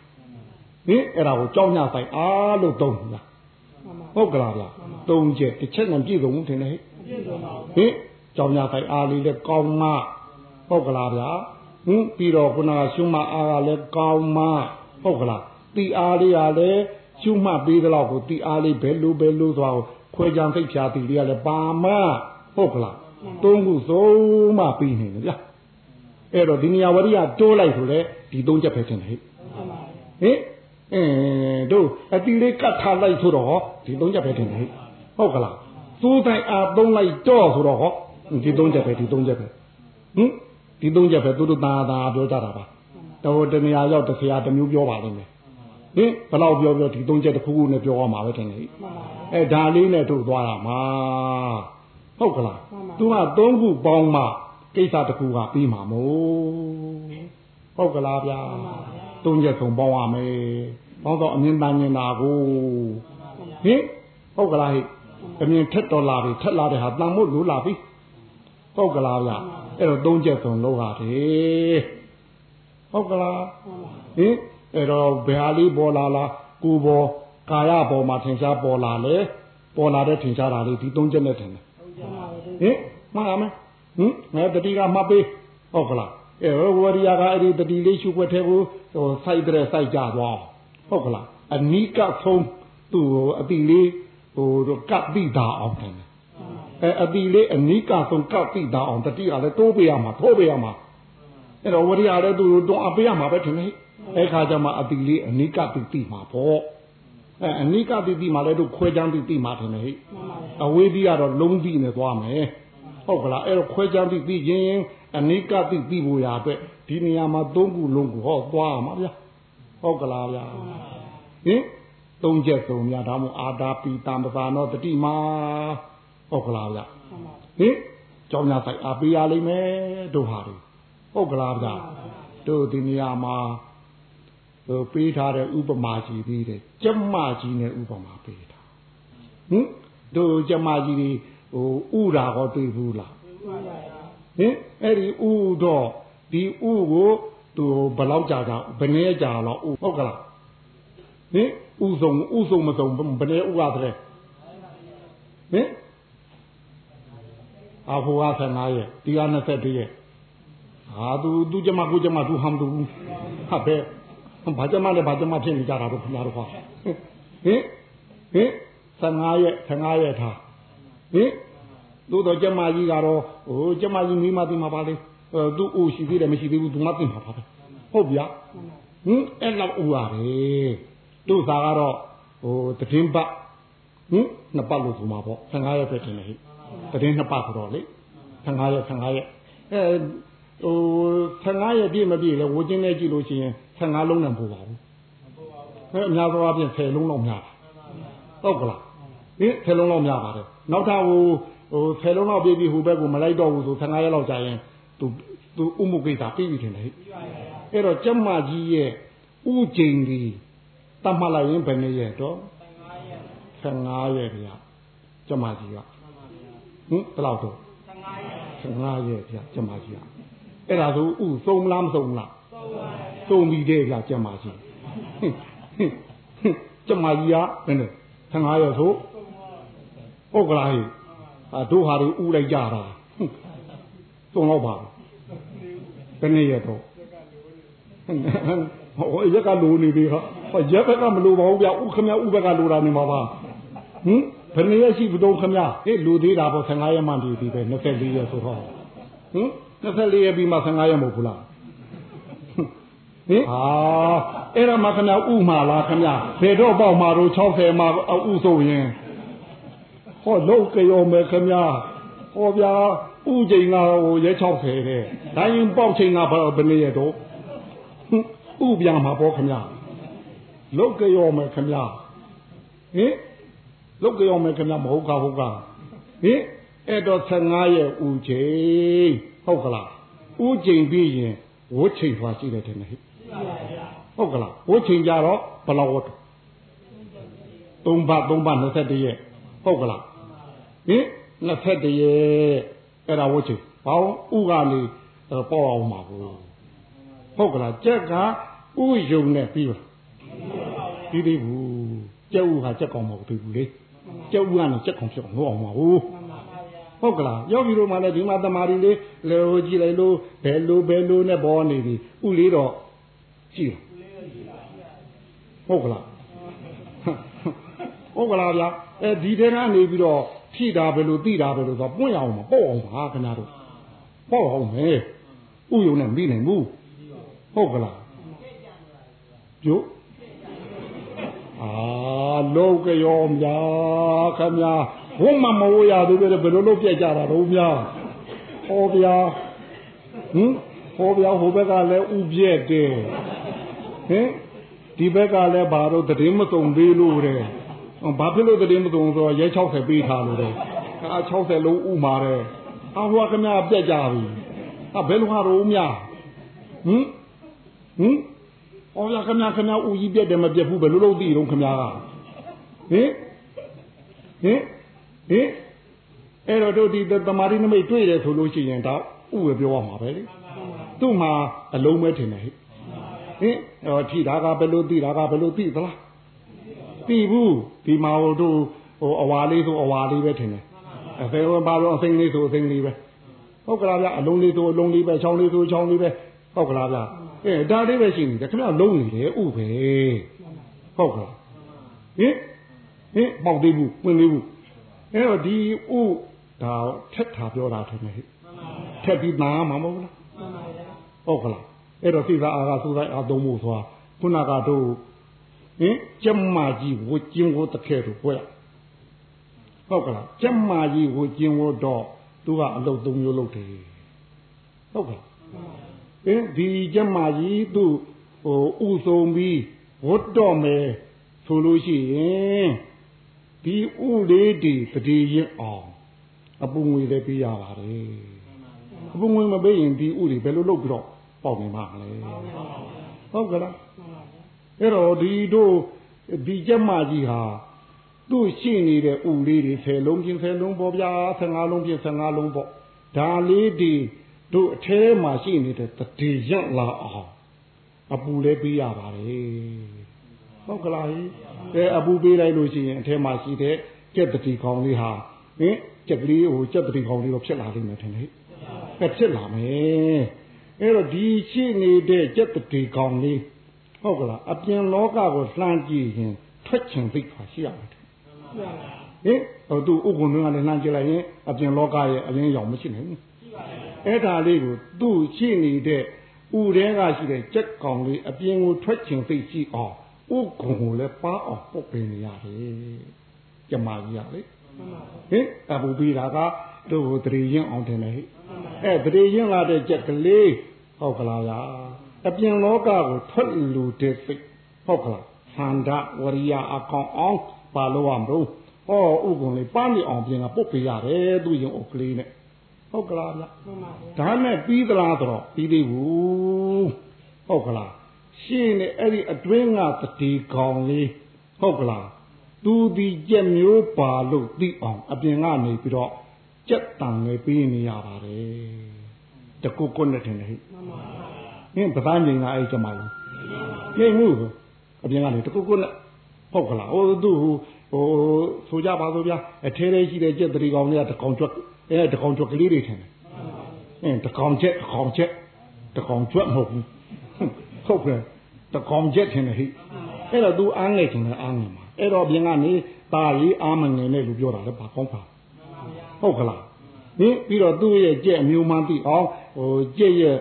ဟင်အဲ့ဒါကိုကြောင်းညဆိုင်အားလို့တုံးနေတာဟုတ်ကလားဗျတုံးချက်တစ်ချက်နဲ့ပြည့်စုံထင်တယ်ဟင်ကြောင်းညဆိုင်အားလေးလည်းကောင်းမှဟုတ်ကလားဗျာ ဟင်ပြီးတော့ခုနကရှုမှတ်အားကလည်းကောင်းမှဟုတ်ကလားတီအားလေးကလည်းရှုမှတ်ပေးသလောက်ကိုတီအားလေးဘယ်လိုဘယ်လိုဆိုတော့ခွဲကြံသိဖြာတီလေးကလည်းပါမဟုတ်ကလားသုံးခုစုံမှပြီးနေတယ်ဗျာအဲ့တော့ဒီနေရာဝရိယတိုးလိုက်ဆိုလေဒီသုံးချက်ပဲထင်တယ်ဟဲ့ဟင်အင်းတို့အတီလေးကတ်ထားလိုက်ဆိုတော့ဒီသုံးချက်ပဲထင်တယ်ဟဲ့ဟုတ်ကလားသိုးတိုင်းအားသုံးလိုက်တော့ဆိုတော့ဟောဒီသုံးချက်ပဲဒီသုံးချက်ပဲဟင် ဒီသုံးချက်ပဲသူတို့သာသာပြောကြတာပါတော်တနေရာရောက်တစ်ဆရာတစ်မျိုးပြောပါလိမ့်မယ်ဟင်ဘယ်တော့ပြောပြောဒီသုံးချက်တစ်ခုခုနဲ့ပြောရမှာပဲထင်တယ်အဲဒါလေးနဲ့တို့သွားတာမှာဟုတ်ကလားသူကသုံးခုပေါင်းမှကိစ္စတစ်ခုကပြီးမှာမို့ဟုတ်ကလားဗျာသုံးချက်ဆုံးပေါင်းရမယ်ပေါင်းတော့အမြင်တန်နေတာကိုဟင်ဟုတ်ကလားဟိအမြင်ထက်တော်လာပြီထက်လာတဲ့ဟာတန်မို့လိုလာပြီဟုတ်ကလားဗျ အဲ့တော့သုံးချက်သုံးလောက်ဟာတယ်ဟုတ်ကလားဟင်အဲ့တော့ဘယ်ဟာလေးပေါ်လာလားကိုပေါ်ကာယပေါ်မှာထင်ရှားပေါ်လာလေပေါ်လာတဲ့ထင်ရှားတာလေးဒီသုံးချက်နဲ့ထင်တယ်ဟင်မှားရမယ်ဟင်ငါတတိကမှတ်ပေးဟုတ်ကလားအဲဝရိယကအဲ့ဒီတတိလေးရှုွက်တဲ့ကိုဟိုစိုက်တဲ့စိုက်ကြသွားဟုတ်ကလားအနိကဆုံးသူ့အတိလေးဟိုကပ်တိတာအောင်တယ် အဲအတိလေးအနိကဆုံးကပ်တိတာအောင်တတိကလည်းတိုးပေးရမှာထိုးပေးရမှာအဲ့တော့ဝရိယလည်းသူတွန်းအပေးရမှာပဲထင်တယ်အဲ့ခါကျမှအတိလေးအနိကတိတိမှာပေါ့အဲအနိကတိတိမှာလည်းတို့ခွဲချမ်းတိတိမှာထင်တယ်ဟိအဝေးတိကတော့လုံးတိနဲ့သွားမယ်ဟုတ်ကလားအဲ့တော့ခွဲချမ်းတိတိရင်အနိကတိတိဖို့ရအတွက်ဒီနေရာမှာသုံးခုလုံးကိုဟောသွားမှာဗျာဟုတ်ကလားဗျာဟင်သုံးချက်သုံးများဒါမှမဟုတ်အာတာပီတံပသာနောတတိမာ ဟုတ်ကလားဗျာဟင်ကြောင်းများဆိုင်အားပေးရလိမ့်မယ်တို့ဟာတွေဟုတ်ကလားဗျာတို့ဒီနေရာမှာဟိုပေးထားတဲ့ဥပမာကြီးပြီးတယ်ကျမကြီးနဲ့ဥပမာပေးတာဟင်တို့ကျမကြီးတွေဟိုဥတာဟောတွေ့ဘူးလားဟင်အဲ့ဒီဥတော့ဒီဥကိုသူဘယ်လောက်ကြာကြာဘယ်နည်းကြာတော့ဥဟုတ်ကလားဟင်ဥဆုံးဥဆုံးမဆုံးဘယ်နည်းဥရတယ်ဟင် အဖိုးက15ရက်ဒီက21ရက်ဟာသူသူကျမကိုကျမသူဟမ်သူဟာပဲဘာကျမလဲဘာကျမဖြစ်နေကြတာတော့ခင်ဗျားတို့ဟာဟင်ဟင်15ရက်15ရက်ထားဟင်သို့တော့ကျမကြီးကတော့ဟိုကျမကြီးမိမသိမှာပါလေသူ့အိုရှိသေးတယ်မရှိသေးဘူးသူမသိမှာပါပဲဟုတ်ဗျာဟင်အဲ့လောက်ဥရတယ်တို့သာကတော့ဟိုတည်င်းပတ်ဟင်နှစ်ပတ်လို့ဆိုမှာပေါ့15ရက်ပဲတင်တယ်ဟိ တည်င်းနှစ်ပတ်ဆိုတော့လေ15ရက်15ရက်အဲဟို15ရက်ပြည့်မပြည့်လဲဝချင်းနဲ့ကြည့်လို့ရှိရင်15လုံးနဲ့ပို့ပါဘူးအဲအများသောအားဖြင့်10လုံးလောက်များတာဟုတ်ကလားဟင်10လုံးလောက်များပါတယ်နောက်ထပ်ဟိုဟို10လုံးလောက်ပြည့်ပြီးဟိုဘက်ကိုမလိုက်တော့ဘူးဆို15ရက်လောက်ကြာရင်သူသူဥမှုကိစ္စပြီးပြီထင်တယ်ဟဲ့အဲ့တော့ကျမကြီးရဲ့ဥကျိန်ဒီတတ်မှတ်လိုက်ရင်ဘယ်နည်းရဲ့တော့15ရက်ဗျာကျမကြီးက ဟင်ဘယ်လောက်တော့15ရက်ဗျာကျမကြီးကအဲ့ဒါဆိုဥသုံးလားမသုံးလားသုံးပြီတဲ့ဗျာကျမကြီးကျမကြီးကဘယ်နဲ့15ရက်ဆိုဟုတ်ကလားဟိအာတို့ဟာတွေဥလိုက်ကြတာသုံးတော့ပါဘယ်နဲ့ရတော့ဟောရက်ကလိုနေပြီဟာဟောရက်ဘက်ကမလိုပါဘူးဗျဥခမဥဘက်ကလိုတာနေမှာပါဟင် ဘယ်နည်းရရှိဘုံခမဟေးလူသေးတာပေါ့15ရက်မှတည်ပြီပဲ24ရက်ဆိုတော့ဟင်24ရက်ပြီးမှ15ရက်မဟုတ်ဘူးလားဟင်ဟာအဲ့ဒါမှခမဥမှာလားခမဘယ်တော့ပေါ့မှာတော့60မှာဥဆိုရင်ဟောလုံးကြောမယ်ခမဟောဗျာဥချိန်ကဟိုရဲ60တဲ့ဒါရင်ပေါက်ချိန်ကဘယ်နည်းရတော့ဥပြမှာပေါ့ခမလုတ်ကြောမယ်ခမဟင် လုတ်ကြောမယ်ခမမဟုတ်ကဟုတ်ကဟင်အဲ့တော့15ရဲ့ဥချိန်ဟုတ်ကလားဥချိန်ပြီးရင်ဝှချိန်သွားရှိတယ်တဲ့ဟဲ့ဟုတ်ကလားဝှချိန်ကြတော့ဘယ်လောက်ဝတ်3ဘ3ဘ21ရက်ဟုတ်ကလားဟင်21ရက်အဲ့ဒါဝှချိန်ဘောင်းဥကနေပေါ်အောင်ပါဘူးဟုတ်ကလားကြက်ကဥယုံနဲ့ပြီးပါပြီးသေးဘူးကြက်ဥဟာကြက်ကောင်မဟုတ်သေးဘူးလေ ကြက်ဥကနေကြက်ကောင်ဖြစ်အောင်လုပ်အောင်ပါဘူးဟုတ်ကလားယောဂီတို့မှလည်းဒီမှာတမာရီလေးလေဟိုကြည့်လိုက်လို့ဘယ်လိုဘယ်လိုနဲ့ပေါ်နေပြီဥလေးတော့ကြည့်ဟုတ်ကလားဟုတ်ကလားဗျာအဲဒီထဲကနေပြီးတော့ဖြိတာဘယ်လိုသိတာဘယ်လိုဆိုပွင့်အောင်မပေါ့အောင်ပါခင်ဗျားတို့ပေါ့အောင်မယ်ဥယုံနဲ့ပြီးနိုင်ဘူးဟုတ်ကလားကျုပ်အာ လောကရောများခမဘုမမဝရသေးပဲဘယ်လိုလုပ်ပြကြတာတော့များဟောဗျာဟင်ဟောဗျာဟိုဘက်ကလည်းဥပြက်တယ်ဟင်ဒီဘက်ကလည်းဘာတော့တည်င်းမစုံသေးလို့တဲ့ဘာဖြစ်လို့တည်င်းမစုံဆိုတော့ရဲ60ပေးထားလို့တဲ့အာ60လုံးဥမာတဲ့အာဟိုကခမပြက်ကြပြီအာဘယ်လိုဟာတော့များဟင်ဟင်ဩရခမခမဦးကြီးပြက်တယ်မပြက်ဘူးဘယ်လိုလုပ်သိတော့ခမက ဟင်ဟင်ဟင်ဟအဲ့တော့တို့ဒီတမာရီနမိတ်တွေ့တယ်ဆိုလို့ရှိရင်ဒါဥပဲပြောရမှာပဲလေသူ့မှာအလုံးပဲထင်တယ်ဟဲ့ဟင်ဟောထိတာကဘယ်လိုသိတာကဘယ်လိုသိသလားသိဘူးဒီမှာဟိုတို့ဟိုအဝါလေးဆိုအဝါလေးပဲထင်တယ်အဖေဘာလို့အစိမ့်လေးဆိုအစိမ့်လေးပဲဟုတ်ကလားဗျအလုံးလေးဆိုအလုံးလေးပဲချောင်းလေးဆိုချောင်းလေးပဲဟုတ်ကလားဗျအဲဒါလေးပဲရှိနေတယ်ခင်ဗျလုံးနေတယ်ဥပဲဟုတ်ကလားဟင် ဟင်ပေါက်သေးဘူးဝင်သေးဘူးအဲ့တော့ဒီဥဒါထက်ထားပြောတာထင်တယ်ဟဲ့ထက်ပြီးနားမှာမဟုတ်လားဟုတ်ကလားအဲ့တော့စိတ်သာအာကစူတိုင်းအာသုံးဖို့ဆိုတာခုနကတော့ဟင်ကျမကြီးဝကျင်းကိုတခဲတို့ပွဲဟုတ်ကလားကျမကြီးဝကျင်းကိုတော့သူကအလုတ်သုံးမျိုးလုပ်တယ်ဟုတ်ကလားအင်းဒီကျမကြီးသူ့ဟိုဥဆုံးပြီးဝတ်တော့မယ်ဆိုလို့ရှိရင် ဒီဥလေးဒီတတိရင်အောင်အပူငွေလည်းပေးရပါတယ်အပူငွေမပေးရင်ဒီဥတွေဘယ်လိုလုပ်ပြီးတော့ပေါက်နေမှာလဲဟုတ်ကလားအဲ့တော့ဒီတို့ဒီကျမကြီးဟာသူ့ရှိနေတဲ့ဥလေးတွေ10လုံးပြင်10လုံးပေါ့ဗျာ15လုံးပြင်15လုံးပေါ့ဒါလေးဒီတို့အထဲမှာရှိနေတဲ့တတိရက်လာအောင်အပူလည်းပေးရပါတယ် ဟုတ်ကလားအဲအပူပေးလိုက်လို့ရှိရင်အထဲမှာရှိတဲ့ကြက်တတိကောင်လေးဟာဟင်ကြက်ကလေးဟိုကြက်တတိကောင်လေးတော့ဖြစ်လာလိမ့်မယ်ထင်တယ်ဟဲ့ဖြစ်လာမယ်အဲ့တော့ဒီရှိနေတဲ့ကြက်တတိကောင်လေးဟုတ်ကလားအပြင်လောကကိုလှမ်းကြည့်ရင်ထွက်ချင်သိခါရှိရမှာဟင်ဟိုသူဥက္ကုံတွေကလည်းလှမ်းကြည့်လိုက်ရင်အပြင်လောကရဲ့အလင်းရောင်မရှိနိုင်ဘူးအဲ့ဒါလေးကိုသူ့ရှိနေတဲ့ဥတဲကရှိတဲ့ကြက်ကောင်လေးအပြင်ကိုထွက်ချင်သိရှိအောင် ဥက္ကုံကိုလည်းပါအောင်ပုတ်ပင်နေရတယ်ကျမကြီးရလေဟင်အပူပြီးတာကတို့တရေရင်အောင်တယ်လေအဲတရေရင်လာတဲ့ကြက်ကလေးဟုတ်ကလားဗျာအပြင်လောကကိုထွက်လူတဲ့စိတ်ဟုတ်ကလားဟန္ဒဝရိယအကောင်အောင်ပါလို့ရမလို့ဟောဥက္ကုံလေးပန်းနေအောင်ပြင်ကပုတ်ပေးရတယ်သူရင်အုပ်ကလေးနဲ့ဟုတ်ကလားဗျာဒါနဲ့ပြီးသလားဆိုတော့ပြီးသေးဘူးဟုတ်ကလား ရှင်းနေအဲ့ဒီအတွင်းကတတိကောင်လေးဟုတ်ကလားသူဒီကြက်မျိုးပါလို့သိအောင်အပြင်ကနေပြီးတော့ကြက်တန်လေးပြီးနေရပါတယ်တကုတ်ကုတ်နဲ့ထင်တယ်ဟိမင်းပသားငိန်ကအဲ့ကြမှာကြီးငိန်မှုအပြင်ကနေတကုတ်ကုတ်နဲ့ဟုတ်ကလားဟိုသူ့ဟိုဟိုဆိုကြပါစို့ဗျာအထဲထဲရှိတဲ့ကြက်တတိကောင်လေးကတကောင်ကျွတ်အဲတကောင်ကျွတ်ကလေးတွေထင်တယ်အင်းတကောင်ချက်တကောင်ချက်တကောင်ကျွတ်မဟုတ်ဘူး ဟုတ်ကဲ့တကောင်ချက်ထင်တယ်ဟိအဲ့တော့ तू အားငယ်ချင်တယ်အားငယ်မှာအဲ့တော့ပြင်ကနေตาလေးအားမငယ်နဲ့လို့ပြောတာလေဘာကောင်းပါဟုတ်ကလားဟင်ပြီးတော့သူ့ရဲ့ကြက်အမျိုးမှန်းသိအောင်ဟိုကြက်ရဲ့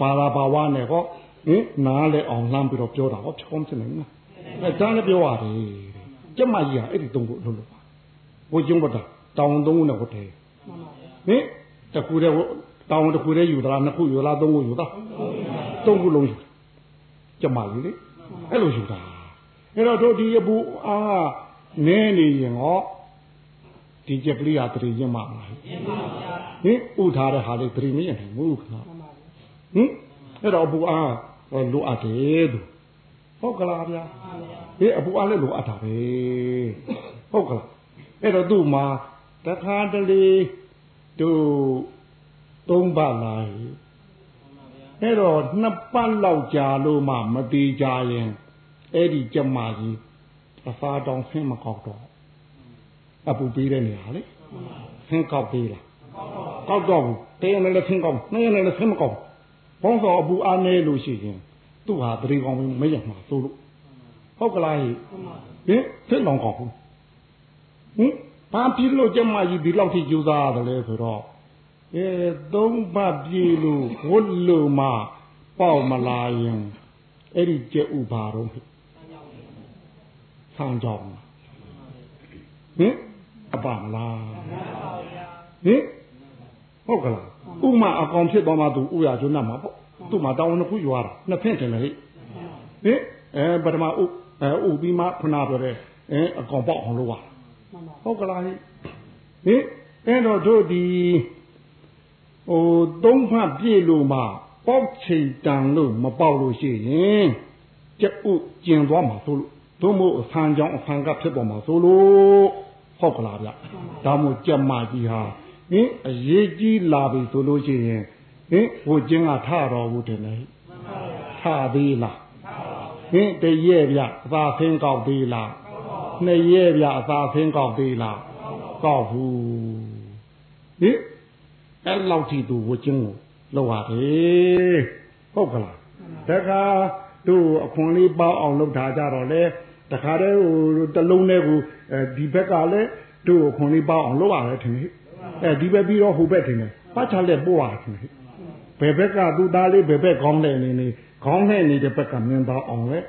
ဘာသာဘာဝနဲ့ဟောဟင်နားလဲအောင်လှမ်းပြီးတော့ပြောတာဟောချောင်းစနေနော်အဲဒါလည်းပြောရတယ်ကြက်မကြီးကအဲ့ဒီသုံးခုအလုပ်လုပ်ပါဘိုးကျုံးဘတာတောင်သုံးခုနဲ့ဟုတ်တယ်ဟင်တခုတည်းတောင်တခုတည်းယူသလားနှစ်ခုယူလားသုံးခုယူသလားသုံးခုလုံးယူ ကြက်မကြီးလေအဲ့လိုယူတာအဲ့တော့တို့ဒီအပူအားနင်းနေရင်ဟောဒီကြက်ကလေးဟာတတိရင်မှာလားဟင်ဥထားတဲ့ဟာလေးတတိမရင်နိုင်ဘူးခဏဟင်အဲ့တော့အပူအားလိုအပ်တယ်သူဟုတ်ကလားဗျာဟေးအပူအားလည်းလိုအပ်တာပဲဟုတ်ကလားအဲ့တော့သူ့မှာတခါတလေတို့သုံးပတ်လာ အဲ့တော့နှစ်ပတ်လောက်ကြာလို့မှမတိကြရင်အဲ့ဒီကြမကြီးအစာတောင်ဆင်းမကောက်တော့အပူပေးတဲ့နေရာလေဆင်းကောက်ပေးလားကောက်တော့ဘူးတဲရလည်းဆင်းကောက်နှဲရလည်းဆင်းမကောက်ဘုံစောအပူအားနေလို့ရှိရင်သူ့ဟာတရေကောင်းမရမှာသို့လို့ဟုတ်ကလားဟင်ဆင်းလောင်ကောက်ဘူးဟင်ဘာဖြစ်လို့ကြမကြီးဒီလောက်ထိကြိုးစားရတယ်လဲဆိုတော့ အဲသုံးပတ်ပြေလို့ဝတ်လို့မှပေါက်မလာရင်အဲ့ဒီကျက်ဥပါတော့ဆန်းကြောင်းဟင်အပမလားဟင်ဟုတ်ကလားဥမအကောင်ဖြစ်သွားမှသူဥရကျွန်းမှာပေါ့သူ့မှာတောင်းနှစ်ခုယူရတာနှစ်ဖင့်တယ်လေဟင်အဲပထမဥအဲဥပြီးမှခဏပြောတဲ့အဲအကောင်ပေါက်အောင်လုပ်ရဟုတ်ကလားဟင်အဲ့တော့တို့ဒီ ဟိုသုံးဖတ်ပြည့်လို့မှပေါက်ချိန်တန်လို့မပေါက်လို့ရှိရင်ကျက်ဥကျင်သွားမှာဆိုလို့တို့မို့အဆန်းကြောင်းအဆန်းကဖြစ်ပေါ်မှာဆိုလို့ဟုတ်ကလားဗျဒါမို့ကြက်မကြီးဟာဟင်အရေးကြီးလာပြီဆိုလို့ရှိရင်ဟင်ဟိုကျင်းကထတော်ဘူးတယ်လေထသေးလားဟင်တရက်ပြအသာဆင်းကောက်သေးလားနှစ်ရက်ပြအသာဆင်းကောက်သေးလားကောက်ဘူးဟင် အဲ့လောက်ထိသူဝကျင်းကိုလောက်ရတယ်ဟုတ်ကလားတခါသူ့အခွန်လေးပေါအောင်လုပ်ထားကြတော့လေတခါတည်းဟိုတလုံးနဲ့ကိုအဲဒီဘက်ကလည်းသူ့အခွန်လေးပေါအောင်လုပ်ရတယ်ထင်တယ်အဲဒီဘက်ပြီးတော့ဟိုဘက်ထင်တယ်ပတ်ချလက်ပို့ရတယ်ထင်တယ်ဘယ်ဘက်ကသူ့သားလေးဘယ်ဘက်ကောင်းတဲ့အနေနဲ့ခေါင်းနဲ့နေတဲ့ဘက်ကမြင်တော့အောင်လေ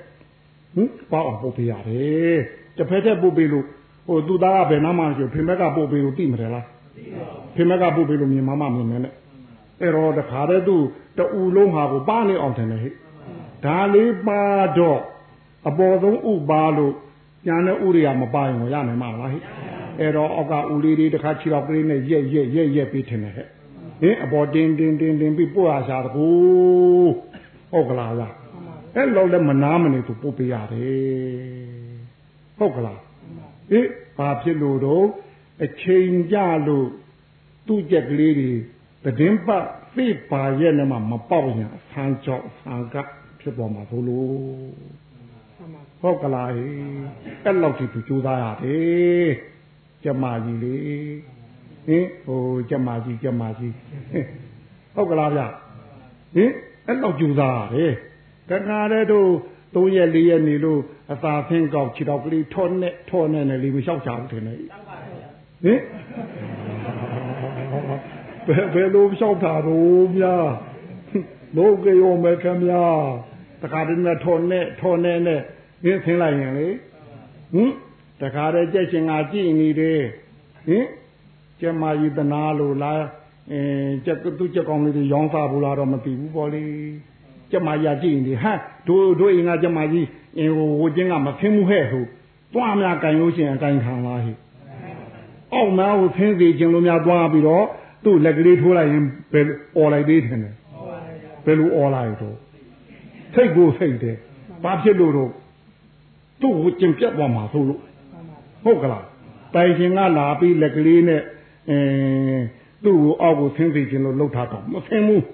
ဟင်ပေါအောင်ပို့ပေးရတယ်တစ်ဖက်သက်ပို့ပေးလို့ဟိုသူ့သားကဘယ်နားမှရှိဖေမက်ကပို့ပေးလို့သိမတယ်လား ဖေမက်ကပို့ပေးလို့မြင်မမမြင်နေနဲ့အဲ့တော့တခါတည်းသူတူလုံးဟာကိုပါနေအောင်တယ်ဟဲ့ဒါလေးပါတော့အပေါ်ဆုံးဥပါလို့ညာတဲ့ဥရိယာမပါရင်ရနိုင်မှာလားဟဲ့အဲ့တော့အောက်ကဥလေးလေးတစ်ခါခြေတော့ကလေးနဲ့ရက်ရက်ရက်ရက်ပြီးထင်တယ်ဟဲ့ဟင်အပေါ်တင်းတင်းတင်းတင်းပြီးပို့ရရှာတကူဟုတ်ကလားလားအဲ့လောက်လည်းမနာမနေသူပို့ပေးရတယ်ဟုတ်ကလားအေးဘာဖြစ်လို့တော့ အချိန်ကြလို့သူ့ကြက်ကလေးတွေတည်င်းပတ်သိပါရဲ့နဲ့မှမပေါက်ရင်ဆန်းကြောက်ဆန်းကဖြစ်ပေါ်မှာသို့လို့ဟုတ်ကလားအဲ့လောက်ထိသူကြိုးစားရတယ်ကျမကြီးလေဟင်ဟိုကျမကြီးကျမကြီးဟုတ်ကလားဗျဟင်အဲ့လောက်ကြိုးစားရတယ်တခါတည်းတို့သုံးရက်လေးရက်နေလို့အသာဖင်းကောက်ခြေတော့ကလေးထောနဲ့ထောနဲ့နဲ့လေးမလျှောက်ချဘူးထင်တယ် ဟင်ဘယ်ဘယ်လိုလျှောက်တာတော့များလောကရောမခမများတခါတည်းနဲ့ထောနဲ့ထောနဲ့နဲ့ရင်းဆင်းလိုက်ရင်လေဟင်တခါတည်းကြက်ရှင်ကကြည်နေတယ်ဟင်ကျမကြီးတနာလို့လားအင်းကြက်သူကြက်ကောင်းလေးတွေရောင်းစားဘူးလားတော့မသိဘူးပေါ့လေကျမကြီးကြည်နေဟမ်တို့တို့အိမ်ကကျမကြီးအင်းဟိုဝကျင်းကမခင်းမှုဟဲ့ဆိုတွားများကန်လို့ရှိရင်ကန်ခံလားဟိ အောက်မှာဟိုဖင်းသေးခြင်းလို့များတွားပြီးတော့သူ့လက်ကလေးထိုးလိုက်ရင်ဘယ်អော်လိုက်သေးတယ်ဘယ်လိုអော်လိုက်တော့စိတ်ကိုစိတ်တယ်ဘာဖြစ်လို့တော့သူ့ကိုကျင်ပြတ်သွားမှာဆိုလို့ဟုတ်ကလားတိုင်ရှင်ကလာပြီးလက်ကလေးနဲ့အင်းသူ့ကိုအောက်ကိုဆင်းစေခြင်းလို့လှုပ်ထားတော့မဆင်းဘူး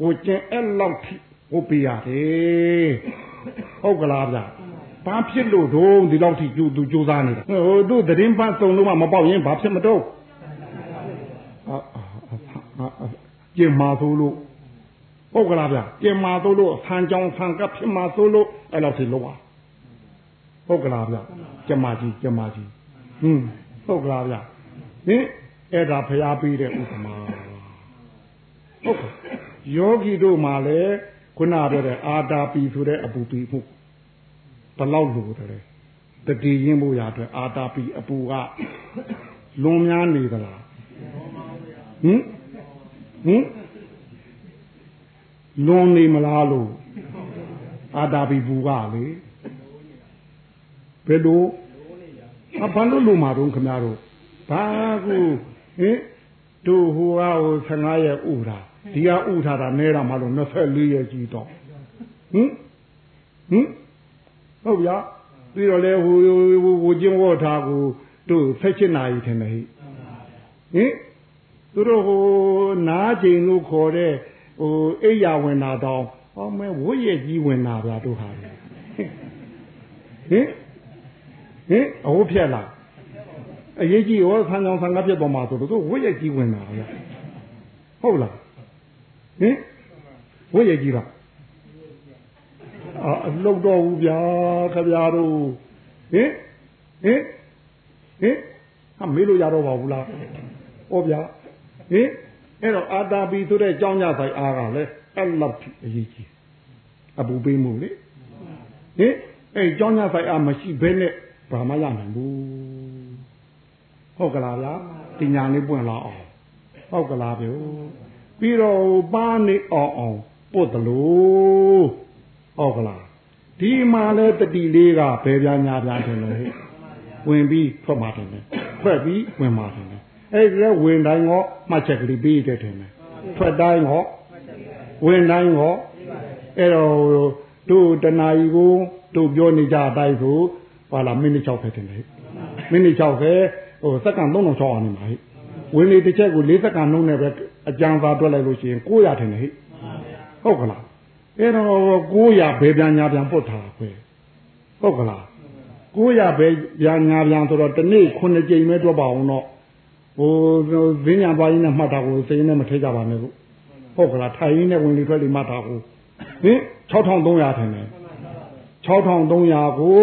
ဟိုကျင်အဲ့လောက်ထိဟိုပြရတယ်ဟုတ်ကလားဗျ ဘာဖြစ်လို့တော့ဒီလောက်ထိကြိုးသူကြိုးစားနေတာဟိုတို့သတင်းပန်းစုံလုံးမပေါက်ရင်ဘာဖြစ်မတော့ကျင်မာဆိုလို့ဟုတ်ကလားဗျကျင်မာဆိုလို့ဆန်ကြောင်ဆန်ကပ်ဖြစ်မာဆိုလို့အဲ့လောက်ထိလောက်ပါဟုတ်ကလားဗျကျမကြီးကျမကြီးဟင်းဟုတ်ကလားဗျဟင်အဲ့ဒါဖျားပေးတဲ့ဥပမာဟုတ်ကဲ့ယောဂီတို့မှာလည်းခုနပြောတဲ့အာတာပီဆိုတဲ့အပူပီမှု ဘလောက်လိုတယ်တတိရင်းဖို့ရအတွက်အာတာပီအပူကလွန်များနေသလားဟင်ဟင်လွန်နေမလားလို့အာတာပီပူကလေဘယ်လိုအဘာလို့လို့မှာတော့ခင်ဗျားတို့ဘာကူဟင်တို့ဟိုကဟို15ရက်ဥတာဒီကဥထားတာနဲတာမှလို့24ရက်ကြီးတော့ဟင်ဟင် ဟုတ်ဗျာပြီးတော့လဲဟိုဟိုကျင်းဝတ်ထားကိုတို့16နာရီထင်တယ်ဟိဟင်သူတို့ဟိုနားချိန်လို့ခေါ်တဲ့ဟိုအိယာဝင်တာတောင်းဟောမဲဝိရကြီးဝင်တာဗျာတို့ဟာဟင်ဟင်အဟုတ်ဖြက်လားအရေးကြီးရောဆန်းချောင်းဆန်းကားပြတ်ပေါ်မှာဆိုတော့ဝိရကြီးဝင်တာဗျာဟုတ်လားဟင်ဝိရကြီးလား အလုတ်တော်ဘူးဗျာခဗျာတို့ဟင်ဟင်ဟင်ဟာမေးလို့ရတော့ပါဘူးလားဩဗျာဟင်အဲ့တော့အာတာပီဆိုတဲ့ကြောင်းကြဆိုင်အားကလည်းအဲ့လောက်အရေးကြီးအပူပေးမှုလေဟင်အဲ့ကြောင်းကြဆိုင်အားမရှိဘဲနဲ့ဘာမှရနိုင်ဘူးဟုတ်ကလားဗျာတင်ညာလေးပွင့်လာအောင်ဟုတ်ကလားဗျပြီးတော့ပါနေအောင်အောင်ပို့တလို့ ဟုတ်ကလားဒီမှာလဲတတိလေးကဘယ်ပြားညာပြားတယ်လို့ဝင်ပြီးထွက်มาတယ်ထွက်ပြီးဝင်มาတယ်အဲ့ဒီဝင်တိုင်းရောမှတ်ချက်ကလေးပေးတဲ့တယ်ထွက်တိုင်းရောဝင်တိုင်းရောအဲ့တော့တို့တဏှာကြီးကိုတို့ပြောနေကြအတိုင်းဆိုဟာလာမိနစ်6ပဲတင်တယ်မိနစ်6ပဲဟိုစက္ကန့်36အောင်နေမှာဟိ ဝင်လေတစ်ချက်ကို၄စက္ကန့်နှုံးနဲ့ပဲအကြံသာတွက်လိုက်လို့ရှိရင်900ထင်တယ်ဟိဟုတ်ကလား အဲ့တော့900ဘယ်ပြန်ညာပြန်ပုတ်ထားပဲဟုတ်ကလား900ပဲညာညာပြန်ဆိုတော့တနေ့9ကြိမ်ပဲတွက်ပါအောင်တော့ဟိုဈဉ္ညာသွားရင်းနဲ့မှတ်တာကိုစိတ်နဲ့မထဲကြပါနဲ့လို့ဟုတ်ကလားထိုင်ရင်းနဲ့ဝင်လေထွက်လေမှတ်တာကိုဟင်6300ထင်တယ်6300ကို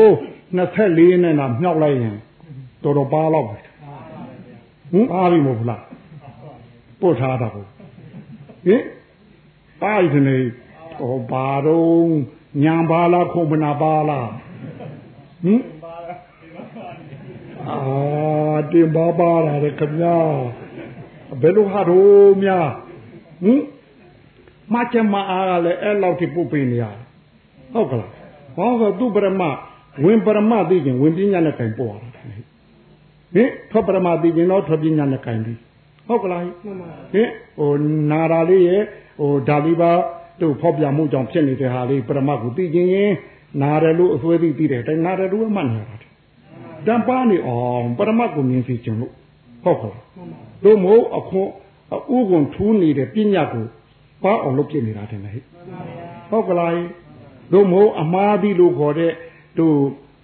24နဲ့နာမြောက်လိုက်ရင်တော်တော်ပါတော့ပဲဟင်အားပြီမဟုတ်လားပို့ထားတာကိုဟင်ပါရနေ ဟောဘာတော့ညာပါလားခုမနာပါလားဟင်အာတင်ပါပါလာတယ်ခင်ဗျာဘယ်လိုဟာတော့များဟင်မချမအားကလည်းအဲ့လောက်ထိပုတ်ပေးနေရတယ်ဟုတ်ကလားဟောဆိုသူပရမဝင်ပရမသိခြင်းဝင်ပညာနဲ့တိုင်ပေါ်တာဟင်ထွက်ပရမသိခြင်းတော့ထွက်ပညာနဲ့တိုင်ပြီဟုတ်ကလားဟင်ဟိုနာရာလေးရဲ့ဟိုဒါလီပါ တို့ဖောက်ပြမှုကြောင့်ဖြစ်နေတဲ့ဟာလေးပရမကိုသိခြင်းရင်နာရလို့အစွဲသိသိတယ်တိုင်နာရလို့မှတ်နေတာတံပါနေအောင်ပရမကိုမြင်စီခြင်းလို့ဟုတ်ကလားတို့မို့အခွန်ဥကွန်ထူးနေတဲ့ပညာကိုပါအောင်လုပ်ပြနေတာတယ်ဟဲ့ဟုတ်ကလားတို့မို့အမားသည်လို့ခေါ်တဲ့တို့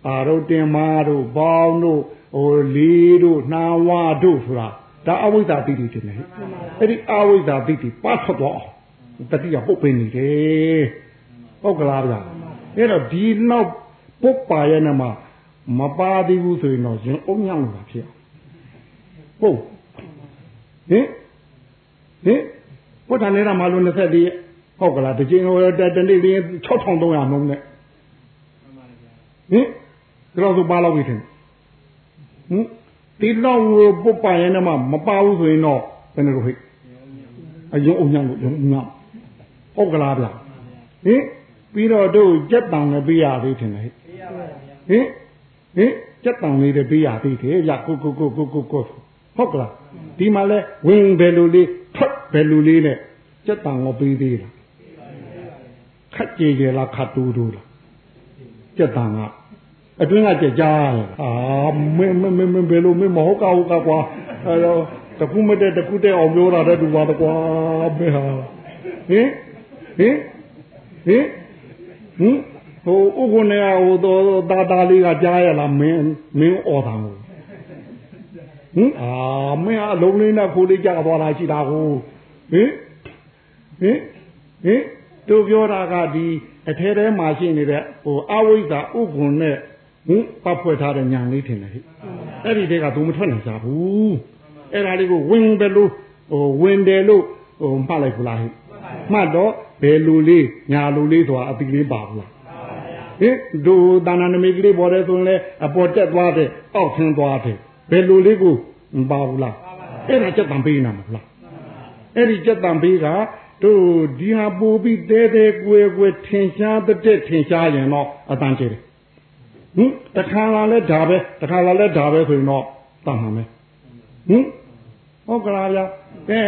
အာတို့တင်မာတို့ဘောင်းတို့ဟိုလီတို့နှာဝါတို့ဆိုတာဒါအဝိဇ္ဇာတိတိတင်တယ်အဲ့ဒီအဝိဇ္ဇာတိတိပတ်ထွက်သွားအောင် တတိယပုတ်ပင်နေတယ်ဟုတ်ကလားဗျာအဲ့တော့ဒီနောက်ပုတ်ပါရဲ့နမှာမပါသေးဘူးဆိုရင်တော့ရင်အုံညောင်းလို့ဖြစ်အောင်ဟုတ်ဟင်ဟင်ဘုရားနေတာမလို့24ရက်ဟုတ်ကလားတချင်းဟိုတနေ့လေး6300နှုံးနဲ့ဟင်ဒါတော့ဆိုပါလောက်ပြီထင်ဟင်ဒီတော့ပုတ်ပါရဲ့နမှာမပါဘူးဆိုရင်တော့ဘယ်လိုဟိအယုံအုံညောင်းလို့ယုံညောင်း ဟုတ်ကလားဗျဟင်ပြီးတော့တို့ကြက်တံလည်းပေးရသေးတယ်ဟင်ဟင်ဟင်ကြက်တံလေးတွေပေးရသေးတယ်ဗျကိုကိုကိုကိုကိုကိုဟုတ်ကလားဒီမှာလဲဝင်ဘယ်လိုလေးထွက်ဘယ်လိုလေးနဲ့ကြက်တံကိုပေးသေးလားခက်ကြည်ကြလားခတ်တူးတူးလားကြက်တံကအတွင်းကကြက်ကြားအာမင်းမင်းမင်းဘယ်လိုမင်းမဟုတ်ကောက်ကကွာအဲတော့တခုမတဲ့တခုတဲ့အောင်ပြောတာတဲ့သူပါတကွာမင်းဟာဟင် ဟင်ဟင်ဟင်ဟိုဥက္ကုနေဟိုတော့တာတာလေးကကြားရလားမင်းမင်းអော်တာကိုဟင်အာမင်းအလုံးလေးနဲ့ခိုးလေးကြသွားတာရှိတာကိုဟင်ဟင်ဟင်တို့ပြောတာကဒီအထဲထဲမှာရှိနေတဲ့ဟိုအဝိဇ္ဇာဥက္ကုနဲ့ဟင်ပတ်ဖွဲ့ထားတဲ့ညာလေးထင်တယ်ဟိအဲ့ဒီတဲကသူမထွက်နိုင်ကြဘူးအဲ့ဒါလေးကိုဝင်တယ်လို့ဟိုဝင်တယ်လို့ဟိုမှတ်လိုက်ဘူးလားဟိမှတ်တော့ ဘယ်လူလေးညာလူလေးဆိုတာအတိလေးပါဘူးလားဟင်ဒူတာနာနမိတ်ကလေးပေါ်တယ်ဆိုရင်လေအပေါ်တက်သွားတယ်အောက်ဆင်းသွားတယ်ဘယ်လူလေးကိုမပါဘူးလားအဲ့ဒါစက်တံပေးနာမဟုတ်လားအဲ့ဒီစက်တံပေးကတို့ဒီဟာပို့ပြီးတဲတဲကွယ်ကွယ်ထင်ရှားတဲ့ထင်ရှားရင်တော့အတန်ကျတယ်ဟင်တခါလာလဲဒါပဲတခါလာလဲဒါပဲဆိုရင်တော့တတ်မှာမယ်ဟင်ဟုတ်ကလားဗျာအဲ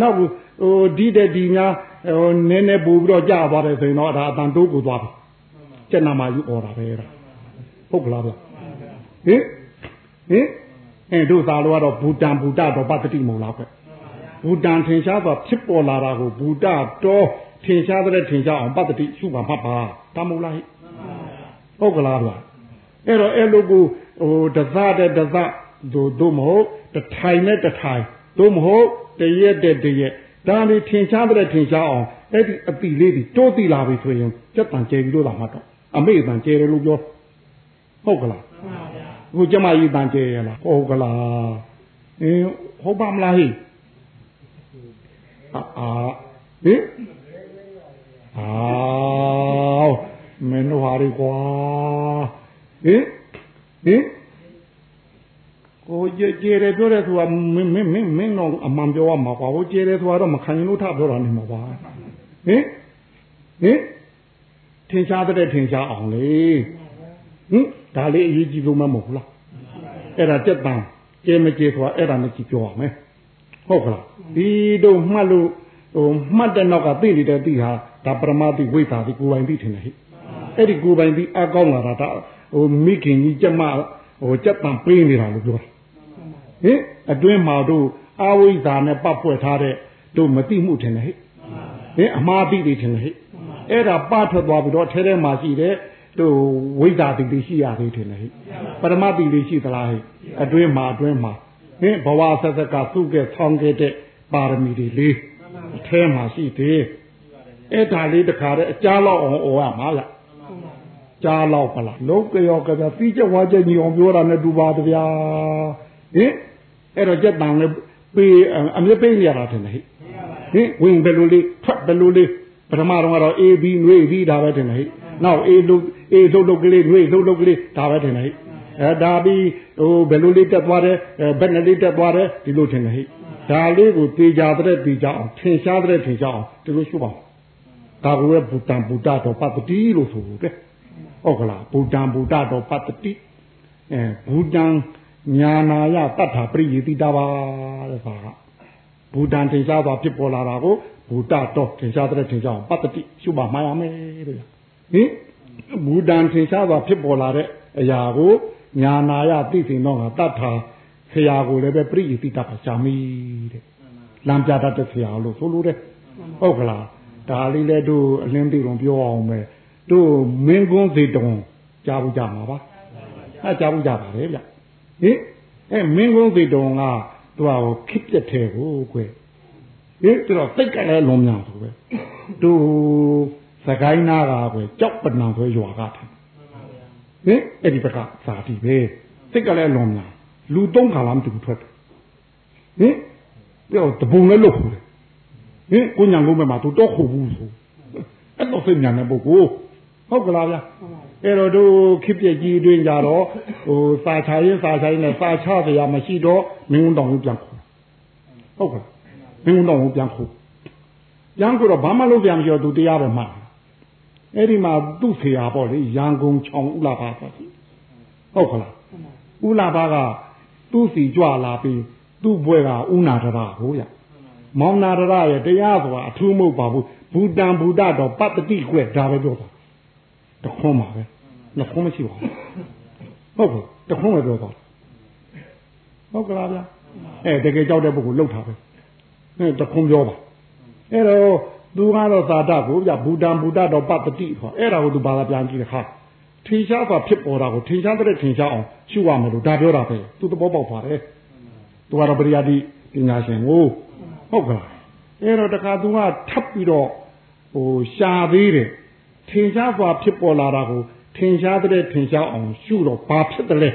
နောက်ဟိုဒီတဲ့ဒီများ ဟိုနည်းနည်းပူပြီးတော့ကြာသွားတယ်ဆိုရင်တော့ဒါအတန်တိုးကိုသွားပြီကျက်နာမယူអော်တာပဲဒါဟုတ်ကလားဗျဟင်ဟင်အဲတို့သာလို့ကတော့ဘူတံဘူတတော့ပတ္တိမဟုတ်လားခွဘူတံထင်ရှားသွားဖြစ်ပေါ်လာတာကိုဘူတတော့ထင်ရှားတဲ့ထင်ရှားအောင်ပတ္တိရှုပါမှတ်ပါတမဟုတ်လားဟိဟုတ်ကလားဗျအဲ့တော့အဲ့လိုကိုဟိုတသတဲ့တသတို့တို့မဟုတ်တထိုင်နဲ့တထိုင်တို့မဟုတ်တရက်တဲ့တရက် ဒါလေးထင်ရှားတဲ့ထင်ရှားအောင်အဲ့ဒီအပီလေးတွေတိုးတိလာပြီဆိုရင်စက်တန်ကျဲပြီးလို့လာမှတော့အမေတန်ကျဲတယ်လို့ပြောဟုတ်ကလားမှန်ပါဗျာခုကျမကြီးတန်ကျဲရလားဟုတ်ကလားအင်းဟုတ်ပါမလားဟိအာအာဟင်အာမင်းတို့ဟာရီကွာဟင်ဟင် ကိုကြည်ကြည်တယ်ပြောတယ်ဆိုတာမင်းမင်းမင်းမင်းတော့အမှန်ပြောရမှာကွာဟိုကြည်တယ်ဆိုတာတော့မခံရင်လို့ထပြောတာနေမှာပါဟင်ဟင်ထင်ရှားတဲ့ထင်ရှားအောင်လေဟင်ဒါလေးအရေးကြီးဆုံးမမဟုတ်လားအဲ့ဒါတက်တန်ကျဲမကျဲဆိုတာအဲ့ဒါနဲ့ကြည့်ပြောရမယ်ဟုတ်ကလားဒီတော့မှတ်လို့ဟိုမှတ်တဲ့နောက်ကသိနေတဲ့သိဟာဒါပရမတိဝိသတိကိုယ်ပိုင်သိထင်တယ်ဟိအဲ့ဒီကိုယ်ပိုင်သိအကောင်းလာတာဒါဟိုမိခင်ကြီးကျမဟိုကြက်တန်ပေးနေတာလို့ပြောတာ ဟင်အတွင်းမှာတို့အဝိဇ္ဇာနဲ့ပတ်ဖွဲ့ထားတဲ့တို့မသိမှုထင်တယ်ဟဲ့ဟင်အမှားသိတယ်ထင်တယ်ဟဲ့အဲ့ဒါပထွက်သွားပြီးတော့ထဲထဲမှာရှိတဲ့တို့ဝိဇ္ဇာတိတိရှိရသေးတယ်ဟဲ့ပရမတိတိရှိသလားဟဲ့အတွင်းမှာအတွင်းမှာဟင်ဘဝဆက်ဆက်ကသူ့ကဆောင်းခဲ့တဲ့ပါရမီတွေလေးအထဲမှာရှိသေးအဲ့ဒါလေးတခါတည်းအကြားလောက်အောင်ဩရမှာလားကြားလောက်ပါလားလုံးကြောကပြပြီးချက်ဝါချက်ညီအောင်ပြောတာနဲ့တူပါတဗျာဟင် အဲ့တော့ကြက်တန်လည်းပေးအမြဲပေးရတာတယ်ဟဲ့ဟင်ဝင်ဘယ်လိုလေးထွက်ဘယ်လိုလေးပထမတော့ကတော့ A B နှွေးပြီးဒါပဲတယ်ဟဲ့နောက် A လုတ် A လုတ်လုတ်ကလေးနှွေးလုတ်လုတ်ကလေးဒါပဲတယ်ဟဲ့အဲဒါပြီးဟိုဘယ်လိုလေးတက်သွားတယ်ဘယ်နဲ့လေးတက်သွားတယ်ဒီလိုထင်တယ်ဟဲ့ဒါလေးကိုတေချာတဲ့တေချာအောင်ထင်ရှားတဲ့ထင်ရှားအောင်ဒီလိုရှုပါဒါကိုရဲ့ဘူတံဘူတတော်ပတ္တိလို့ဆိုတယ်ဟုတ်ကလားဘူတံဘူတတော်ပတ္တိအဲဘူတံ ညာနာယတတ္ထာပရိယေတိတာပါတဲ့ခါကဘူတံထင်ရှားသွားဖြစ်ပေါ်လာတာကိုဘူတတော်ထင်ရှားတဲ့ထင်ရှားအောင်ပတ္တိရှုပါမှာရမယ်တဲ့ဟင်ဘူတံထင်ရှားသွားဖြစ်ပေါ်လာတဲ့အရာကိုညာနာယသိသိတော့ကတတ္ထာဆရာကိုလည်းပဲပရိယေတိတာပါရှာမိတဲ့လမ်းပြတတ်တဲ့ဆရာလို့ဆိုလို့တဲ့ဟုတ်ကလားဒါလေးလည်းတို့အလင်းသိတော်ပြောအောင်ပဲတို့မင်းကွန်းစေတုံကြားဘူးကြမှာပါအဲကြားဘူးကြပါလေဗျ ဟင်အဲမင်းကုန်းသေးတုံကသူကခစ်ပြက်တယ်ကိုကွယ်ဟင်သူတော့တိတ်ကလည်းလုံးများဆိုပဲသူစကိုင်းနာကကွယ်ကြောက်ပနံဆွဲရွာကတယ်ဟင်အဲ့ဒီဘက်ကစာတီပဲစိတ်ကလည်းလုံးများလူသုံးခါလားမတူထွက်တယ်ဟင်ပြောတပုံလည်းလုတ်ခုတယ်ဟင်ကိုညာလုံးမဲ့မှာသူတော့ခုဘူးဆိုအဲ့တော့စိတ်ညာတဲ့ပုဂ္ဂိုလ် ဟုတ်ကလားဗျာအဲ့တော့တို့ခစ်ပြက်ကြီးတွင်ကြတော့ဟိုစာချရင်စာချိုင်းနဲ့စာချစရာမရှိတော့မင်းတောင်ကိုပြန်ခေါ်ဟုတ်ကဲ့မင်းတောင်ကိုပြန်ခေါ်ပြန်ခေါ်တော့ဘာမှလုပ်ပြန်မပြောသူတရားပဲမှားအဲ့ဒီမှာသူ့ဖေဟာပေါ့လေရန်ကုန်ချောင်းဥလာဘာဆိုဟုတ်ကလားဥလာဘာကသူ့စီကြွလာပြီးသူ့ဘွဲကဥနာတရဟိုရမောင်နာတရရဲ့တရားဆိုတာအထူးမဟုတ်ပါဘူးဘူတံဘူတတော်ပတ္တိကွဲ့ဒါပဲပြောတာ တခွန်းပါပဲနှခွန်းမရှိပါဘူးဟုတ်ကဲ့တခွန်းပဲပြောသွားဟုတ်ကလားဗျအဲတကယ်ကြောက်တဲ့ပုဂ္ဂိုလ်လှုပ်တာပဲအဲတခွန်းပြောပါအဲ့တော့သူကတော့သာတကိုဗျဘူတံဘူတတော်ပတ္တိခေါ်အဲ့ဒါကိုသူဘာသာပြန်ကြည့်တဲ့ခါထင်ရှားစွာဖြစ်ပေါ်တာကိုထင်ရှားတဲ့ထင်ရှားအောင်ရှုရမယ်လို့ဒါပြောတာပဲသူသဘောပေါက်ပါတယ်သူကတော့ပရိယာတိပညာရှင်ကိုဟုတ်ကလားအဲ့တော့တခါသူကထပ်ပြီးတော့ဟိုရှာသေးတယ် ထင်ရှားစွာဖြစ်ပေါ်လာတာကိုထင်ရှားတဲ့ထင်ရှားအောင်ရှုတော့ဘာဖြစ်တယ်လဲ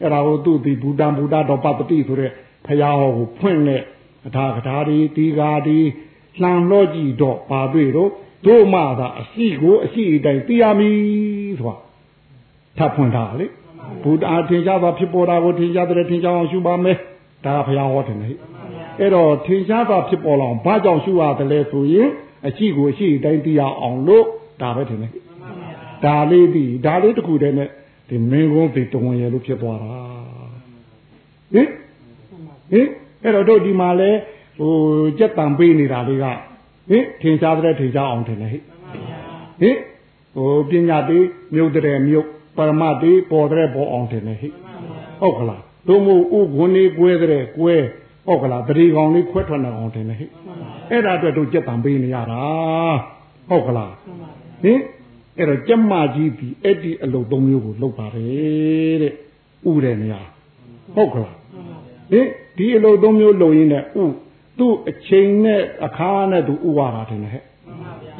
အဲ့ဒါကိုသူ့ဒီဘူတံဘူတတော်ပတ္တိဆိုတဲ့ဖရာဟောကိုဖွင့်တဲ့အထာကထာဒီတီဃာဒီလှန်လို့ကြည့်တော့ဘာတွေ့တော့တို့မှသာအရှိကိုအရှိအတိုင်းသိရမည်ဆိုတာထပ်ဖွင့်တာလေဘုရားထင်ရှားစွာဖြစ်ပေါ်တာကိုထင်ရှားတဲ့ထင်ရှားအောင်ရှုပါမယ်ဒါဖရာဟောတယ်လေအဲ့တော့ထင်ရှားစွာဖြစ်ပေါ်လာအောင်ဘာကြောင့်ရှုရတယ်လဲဆိုရင်အရှိကိုအရှိအတိုင်းသိရအောင်လို့ ဒါပဲထင်တယ်ဒါလေးဒီဒါလေးတခုတည်းနဲ့ဒီမင်းကုန်းဒီတဝန်ရလို့ဖြစ်သွားတာဟင်ဟင်အဲ့တော့တို့ဒီမှာလဲဟိုကြက်တံပေးနေတာလေးကဟင်ထင်ရှားတဲ့ထင်ရှားအောင်ထင်တယ်ဟဲ့ဟင်ဟိုပညာတိမြုပ်တဲ့မြုပ်ပရမတိပေါ်တဲ့ပေါ်အောင်ထင်တယ်ဟဲ့ဟုတ်ကလားတို့မို့ဥခွန်လေးကွဲတဲ့ကွဲဟုတ်ကလားတတိကောင်လေးခွဲထွက်နေအောင်ထင်တယ်ဟဲ့အဲ့ဒါအတွက်တို့ကြက်တံပေးနေရတာဟုတ်ကလား ဟင်အဲ့တော့ကျမကြီးဒီအဲ့ဒီအလုပ်သုံးမျိုးကိုလုပ်ပါတယ်တဲ့ဥတဲ့နေရာဟုတ်ကလားဟင်ဒီအလုပ်သုံးမျိုးလုပ်ရင်းနဲ့ဥသူ့အချိန်နဲ့အခါနဲ့သူဥဝါတာတယ်ဟဲ့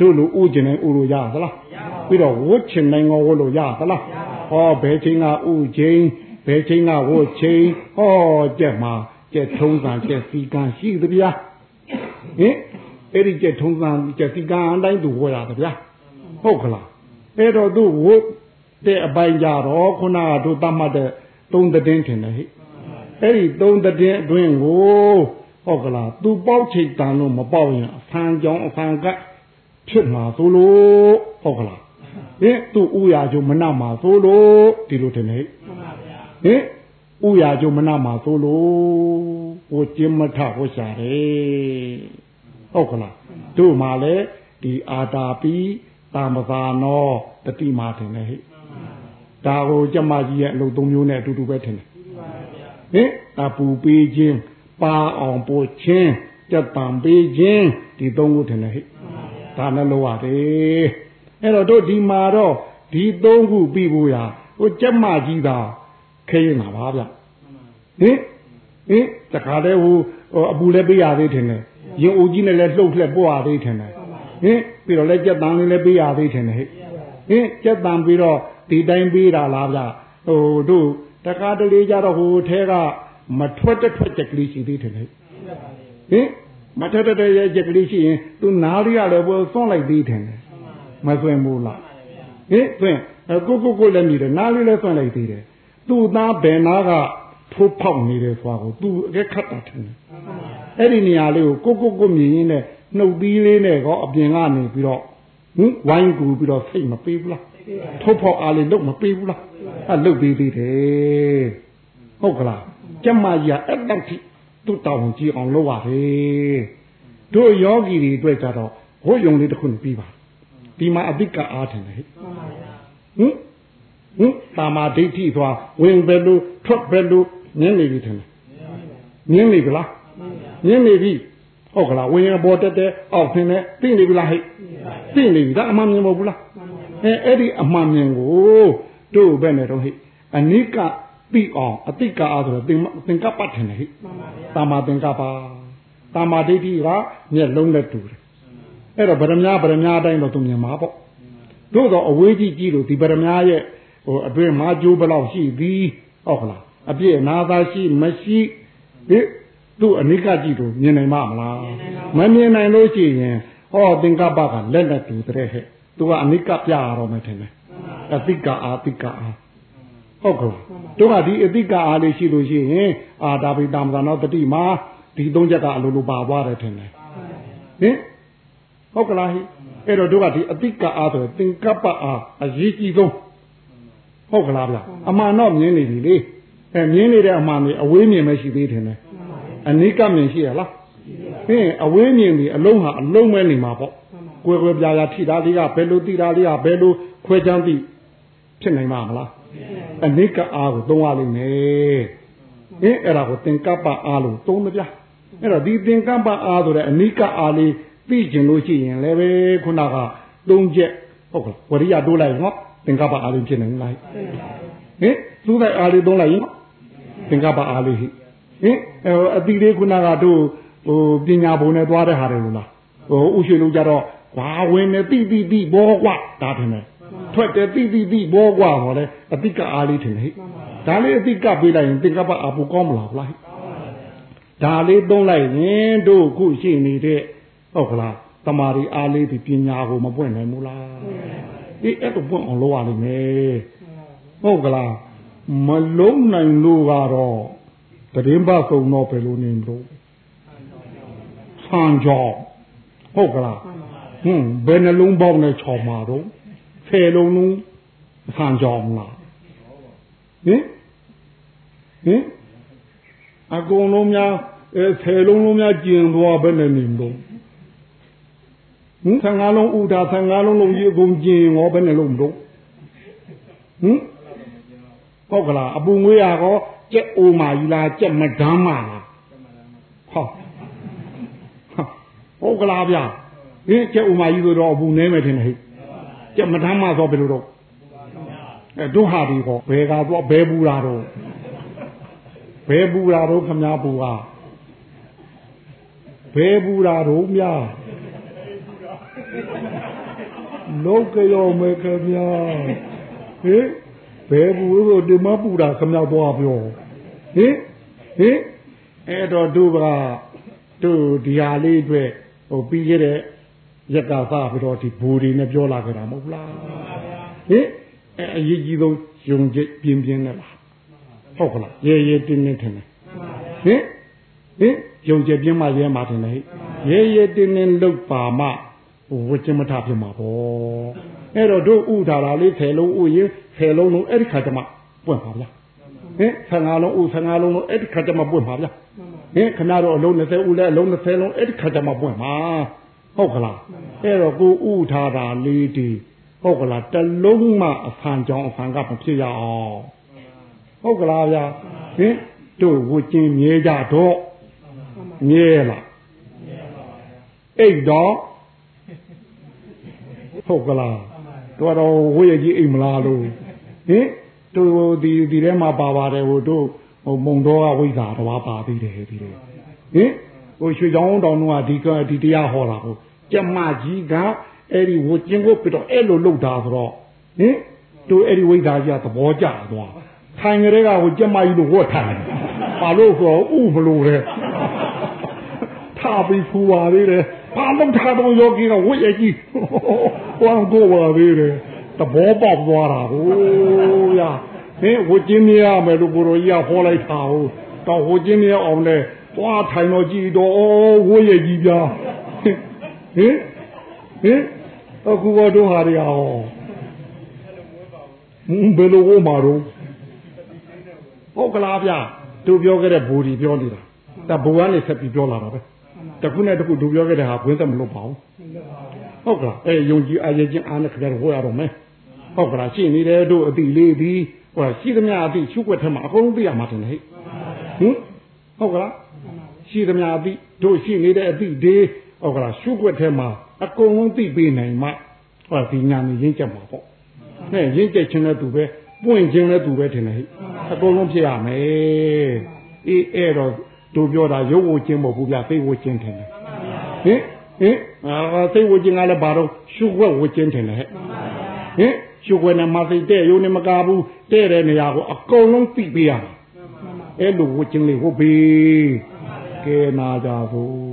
တို့လိုဥကျင်နေဥလို့ရသလားပြီးတော့ဝတ်ချင်နိုင်ရောဝတ်လို့ရသလားဟောဘယ်ချိန်ကဥချိန်ဘယ်ချိန်ကဝတ်ချိန်ဟောကြက်မှာကြက်ထုံးကံကြက်စီကံရှိသဗျာဟင်အဲ့ဒီကြက်ထုံးကံကြက်စီကံအတိုင်းသူဝတ်ရသဗျာ ဟုတ်ကလားအဲ့တော့သူဝတ်တဲ့အပိုင်ကြတော့ခုနကတို့တတ်မှတ်တဲ့သုံးတည်င်းထင်တယ်ဟိအဲ့ဒီသုံးတည်င်းအတွင်းကိုဟုတ်ကလားသူပေါက်ချိတ်တန်လို့မပေါက်ရင်အဖန်ကြောင်အဖန်ကဖြစ်မှာသို့လို့ဟုတ်ကလားဟင်သူဥရာကျုံမနမှာသို့လို့ဒီလိုထင်တယ်ဟင်ဥရာကျုံမနမှာသို့လို့ဟိုကျင်းမထဟောရှာတယ်ဟုတ်ကလားတို့မှလည်းဒီအာတာပီ တာမသာနောတတိမာထင်တယ်ဟဲ့ဒါကိုကျမကြီးရဲ့အလုပ်သုံးမျိုးနဲ့အတူတူပဲထင်တယ်ဟင်အပူပေးခြင်းပပါအောင်ပို့ချင်းကြက်တံပေးခြင်းဒီသုံးခုထင်တယ်ဟဲ့ဒါနဲ့လောရတယ်အဲ့တော့တို့ဒီမှာတော့ဒီသုံးခုပြီးဖို့ရဟိုကြက်မကြီးသာခဲရင်ပါဗျဟင်ဟင်တခါတည်းဟိုအပူလည်းပေးရသေးတယ်ရင်အိုကြီးနဲ့လည်းလှုပ်လှက်ပွားသေးတယ် ဟင်ပြီးတော့လည်းကြက်တံလေးလည်းပေးရသေးတယ်ဟဲ့ဟင်ကြက်တံပြီးတော့ဒီတိုင်းပေးတာလားဗျဟိုတို့တခါတလေကြတော့ဟိုထဲကမထွက်တထွက်ကြက်ကလေးရှိသေးတယ်ဟဲ့ဟင်မထက်တဲ့ရဲ့ကြက်ကလေးရှိရင်သူနားရရလည်းပေါ်သွန့်လိုက်သေးတယ်မသွင်းဘူးလားဟင်သွင်းကိုကိုကိုလည်းမြည်တယ်နားလေးလည်းသွန့်လိုက်သေးတယ်သူ့သားဘယ်နာကထိုးဖောက်နေတယ်ဆိုတာကိုသူအကဲခတ်တာထင်တယ်အဲ့ဒီနေရာလေးကိုကိုကိုကိုမြင်ရင်းနဲ့ နှုတ်သီးလေးနဲ့ကောအပြင်ကနေပြီးတော့ဟင်ဝိုင်းကူပြီးတော့စိတ်မပေးဘူးလားထိုးဖောက်အားလေးလုပ်မပေးဘူးလားအဲ့လုပ်သေးသေးတယ်ဟုတ်ကလားကျမကြီးကအဲ့တည်းသူ့တောင်းကြည့်အောင်လုပ်ရတယ်တို့ယောဂီတွေအတွက်ကြတော့ဘိုးယုံလေးတစ်ခုနဲ့ပြီးပါဒီမှာအတိကအားထင်တယ်ဟင်ဟင်တာမာဒိဋ္ဌိသွားဝင်ပဲလို့ထွက်ပဲလို့ညင်းနေပြီထင်တယ်ညင်းနေပြီလားညင်းနေပြီ ဟုတ်ကလားဝိညာဉ်ပေါ်တက်တဲ့အောက်ဆင်းနဲ့သိနေပြီလားဟဲ့သိနေပြီဒါအမှန်မြင်မဟုတ်ဘူးလားအဲအဲ့ဒီအမှန်မြင်ကိုတို့ဘယ်နဲ့တော့ဟဲ့အနိကသိအောင်အတိကအားဆိုတော့သင်္ကပ္ပထင်တယ်ဟဲ့တာမာသင်္ကပ္ပတာမာဒိဋ္ဌိကမျက်လုံးနဲ့တူတယ်အဲ့တော့ဗရမညာဗရမညာအတိုင်းတော့သူမြင်မှာပေါ့တို့တော့အဝေးကြီးကြီးလို့ဒီဗရမညာရဲ့ဟိုအတွင်းမှာကျိုးဘလောက်ရှိသည်ဟုတ်ကလားအပြည့်အနာသာရှိမရှိဟဲ့ သူ့အနိကကြည့်လို့မြင်နိုင်မှာမလားမမြင်နိုင်လို့ရှိရင်ဟောသင်္ကပ္ပကလက်နဲ့တူတဲ့ဟဲ့သူကအနိကပြရတော့မယ်ထင်တယ်အတိကအာတိကအာဟုတ်ကဲ့တို့ကဒီအတိကအားလေးရှိလို့ရှိရင်အာဒါဘိတမ္ပဏောတတိမှာဒီသုံးချက်ကအလိုလိုပါသွားတယ်ထင်တယ်ဟင်ဟုတ်ကလားဟိအဲ့တော့တို့ကဒီအတိကအားဆိုသင်္ကပ္ပအားအရေးကြီးဆုံးဟုတ်ကလားဗျအမှန်တော့မြင်နေပြီလေအဲမြင်နေတဲ့အမှန်ကြီးအဝေးမြင်မရှိသေးတယ်နဲ့ အနိကမြင်ရှိရလားဟင်အဝေးမြင်ပြီအလုံးဟာအလုံးမဲနေမှာပေါ့ကွယ်ကွယ်ပြားပြားထိတာလေးကဘယ်လိုတိတာလေးကဘယ်လိုခွဲချမ်းသိဖြစ်နိုင်မှာမလားအနိကအားကိုသုံးရလိမ့်မယ်အင်းအဲ့ဒါကိုသင်္ကပ္ပအားလို့သုံးမပြအဲ့တော့ဒီသင်္ကပ္ပအားဆိုတဲ့အနိကအားလေးသိကျင်လို့ရှိရင်လည်းပဲခုနကသုံးချက်ဟုတ်ကဲ့ဝရိယတိုးလိုက်နော်သင်္ကပ္ပအားလေးဖြစ်နေလားဟင်သူ့တဲ့အားလေးသုံးလိုက်ရင်သင်္ကပ္ပအားလေးဟိ ဟင်အတိလေးခုနကတို့ဟိုပညာဘုံနဲ့သွားတဲ့ဟာတွေလို့လားဟိုဥရှိလို့ကြတော့ဘာဝင်နေတိတိတိဘောကွာဒါထင်တယ်ထွက်တယ်တိတိတိဘောကွာဟောလေအတိကအားလေးထင်တယ်ဟဲ့ဒါလေးအတိကပေးလိုက်ရင်သင်္ကပ္ပအာပူကောင်းမလားလားဒါလေးသုံးလိုက်ရင်တို့ခုရှိနေတဲ့ဟုတ်ကလားတမာရီအားလေးဒီပညာကိုမပွင့်နိုင်ဘူးလားအေးအဲ့တော့ပွင့်အောင်လုပ်ရလိမ့်မယ်ဟုတ်ကလားမလုံးနိုင်လို့ကတော့ တရင်ပါဆုံးတော့ဘယ်လိုနေမလို့ဆန်ကြောဟုတ်ကလားဟွန်းဘယ်နှလုံးပေါက်နဲ့ချော်မှာတော့ဆယ်လုံးလုံးဆန်ကြောင်လားဟင်ဟင်အကုန်လုံးများအဲဆယ်လုံးလုံးများကျင်သွားဘယ်နဲ့နေမလို့ဟင်ဆန်ငါးလုံးဥဒါဆန်ငါးလုံးလုံးကြီးအကုန်ကျင်ရောဘယ်နဲ့လုံးမလို့ဟင်ဟုတ်ကလားအပူငွေးရကော ကြက်အိုမာကြီးလားကြက်မဒမ်းမာလားဟောဟုတ်ကလားဗျာဟင်ကြက်အိုမာကြီးဆိုတော့အပူနဲမယ်ထင်တယ်ဟဲ့ကြက်မထမ်းမဆိုဘယ်လိုတော့အဲတို့ဟာဒီကောဘယ်ကတော့ဘဲဘူးလာတော့ဘဲဘူးလာတော့ခမည်းဘူးဟာဘဲဘူးလာတော့မြာလောကရောမေခမည်းဟေးဘဲဘူးဆိုဒီမပူတာခမည်းသွားပြော ဟေးဟေးအဲ့တော့တို့ကတို့ဒီဟာလေးအတွက်ဟိုပြီးခဲ့တဲ့ရက်ကစားပြီးတော့ဒီဘူတွေနဲ့ပြောလာကြတာမဟုတ်လားဟင်အဲအရေးကြီးဆုံးယုံကြည်ပြင်းပြင်းနဲ့လားဟုတ်ကလားရဲရဲတင်းတင်းထင်တယ်ဟင်ဟင်ယုံကြည်ပြင်းမှရဲမှထင်တယ်ရဲရဲတင်းတင်းလုတ်ပါမှဝိကျမထဖြစ်မှာပေါ့အဲ့တော့တို့ဥထားတာလေး10လုံးဥရင်10လုံးလုံးအဲ့ဒီခါကျမှပွင့်ပါဗျာ ဟင်15လုံးဥ15လုံးလုံးအဲ့ဒီခါကျမှပွင့်ပါဗျာဟင်ခဏတော့အလုံး20ဥလဲအလုံး20လုံးအဲ့ဒီခါကျမှပွင့်ပါဟုတ်ကလားအဲ့တော့ကိုဥထားတာလေးဒီဟုတ်ကလားတလုံးမှအဖန်ကြောင်းအဖန်ကမဖြစ်ရအောင်ဟုတ်ကလားဗျာဟင်တို့ဝကျင်မြဲကြတော့ဟမြဲလားအိတ်တော့ဟုတ်ကလားတော်တော်ဝိရကြီးအိမ်မလားလို့ဟင် တို့ဒီဒီထဲမှာပါပါတယ်ဟိုတို့ဟိုမုံတော်ကဝိဇ္ဇာတော်ပါသေးတယ်ဒီလေဟင်ဟိုရွှေချောင်းတောင်တို့ကဒီကဒီတရားဟောတာဟုတ်ကျမကြီးကအဲ့ဒီဝကျင်းကိုပြတော့အဲ့လိုလုပ်တာဆိုတော့ဟင်တို့အဲ့ဒီဝိဇ္ဇာကြီးကသဘောကျသွားထိုင်ကြတဲ့ကဟိုကျမကြီးလို့ဝတ်ထိုင်ပါလို့ဆိုတော့ဥမလို့တဲ့ထားပြီးဖူပါသေးတယ်ဘာလို့ထားတော့ယောဂီကဝတ်ရကြီးဟောကိုပါသေးတယ် သဘောပေါက်သွားတာဟိုရဟင်ဝတ်ကျင်းမရမယ်လို့ကိုရောကြီးကဟောလိုက်တာဟိုတော့ဝတ်ကျင်းမရအောင်လဲသွားထိုင်တော့ကြည်တော့ဝတ်ရကြီးပြဟင်ဟင်အခုတော့ဟာရဟောဘယ်လိုဝမှာတော့ဟုတ်ကလားဗျသူပြောခဲ့တဲ့ဘူဒီပြောနေတာဒါဘူကနေဆက်ပြီးပြောလာတာပဲတခုနဲ့တခုသူပြောခဲ့တဲ့ဟာဘွင်းသက်မလို့ပါဘူး ဟုတ်ကလားအဲယုံကြည်အားရခြင်းအားနဲ့ခကြဟောရတော့မယ်ဟုတ်ကလားရှိနေတယ်တို့အတိလေးဒီဟိုရှိသမျှအတိရှုွက်ထက်မှာအကုန်လုံးသိရမှာတင်ဟဲ့ဟင်ဟုတ်ကလားရှိသမျှအတိတို့ရှိနေတဲ့အတိဒီဟုတ်ကလားရှုွက်ထက်မှာအကုန်လုံးသိပေးနိုင်မှဟောဒီညာနေရင်းချက်မှာပေါ့ဟဲ့ရင်းချက်ချင်းတဲ့သူပဲပွင့်ခြင်းတဲ့သူပဲတင်ဟဲ့အကုန်လုံးဖြစ်ရမယ်အေးအဲ့တော့တို့ပြောတာရုပ်ဝချင်းမဟုတ်ဘူးဗျသိဝချင်းထင်တယ်ဟင် ဟင်အာသိဝချင်းကလည်းဘာတော့ရှုွက်ဝချင်းထင်တယ်ဟဲ့ဟင်ရှုွက်နဲ့မသိတဲ့ရုံနဲ့မကားဘူးတဲ့တဲ့နေရာကိုအကုန်လုံးသိပေးရမယ်အဲ့လိုဝချင်းလေးဟုတ်ပြီကဲနာကြဘူး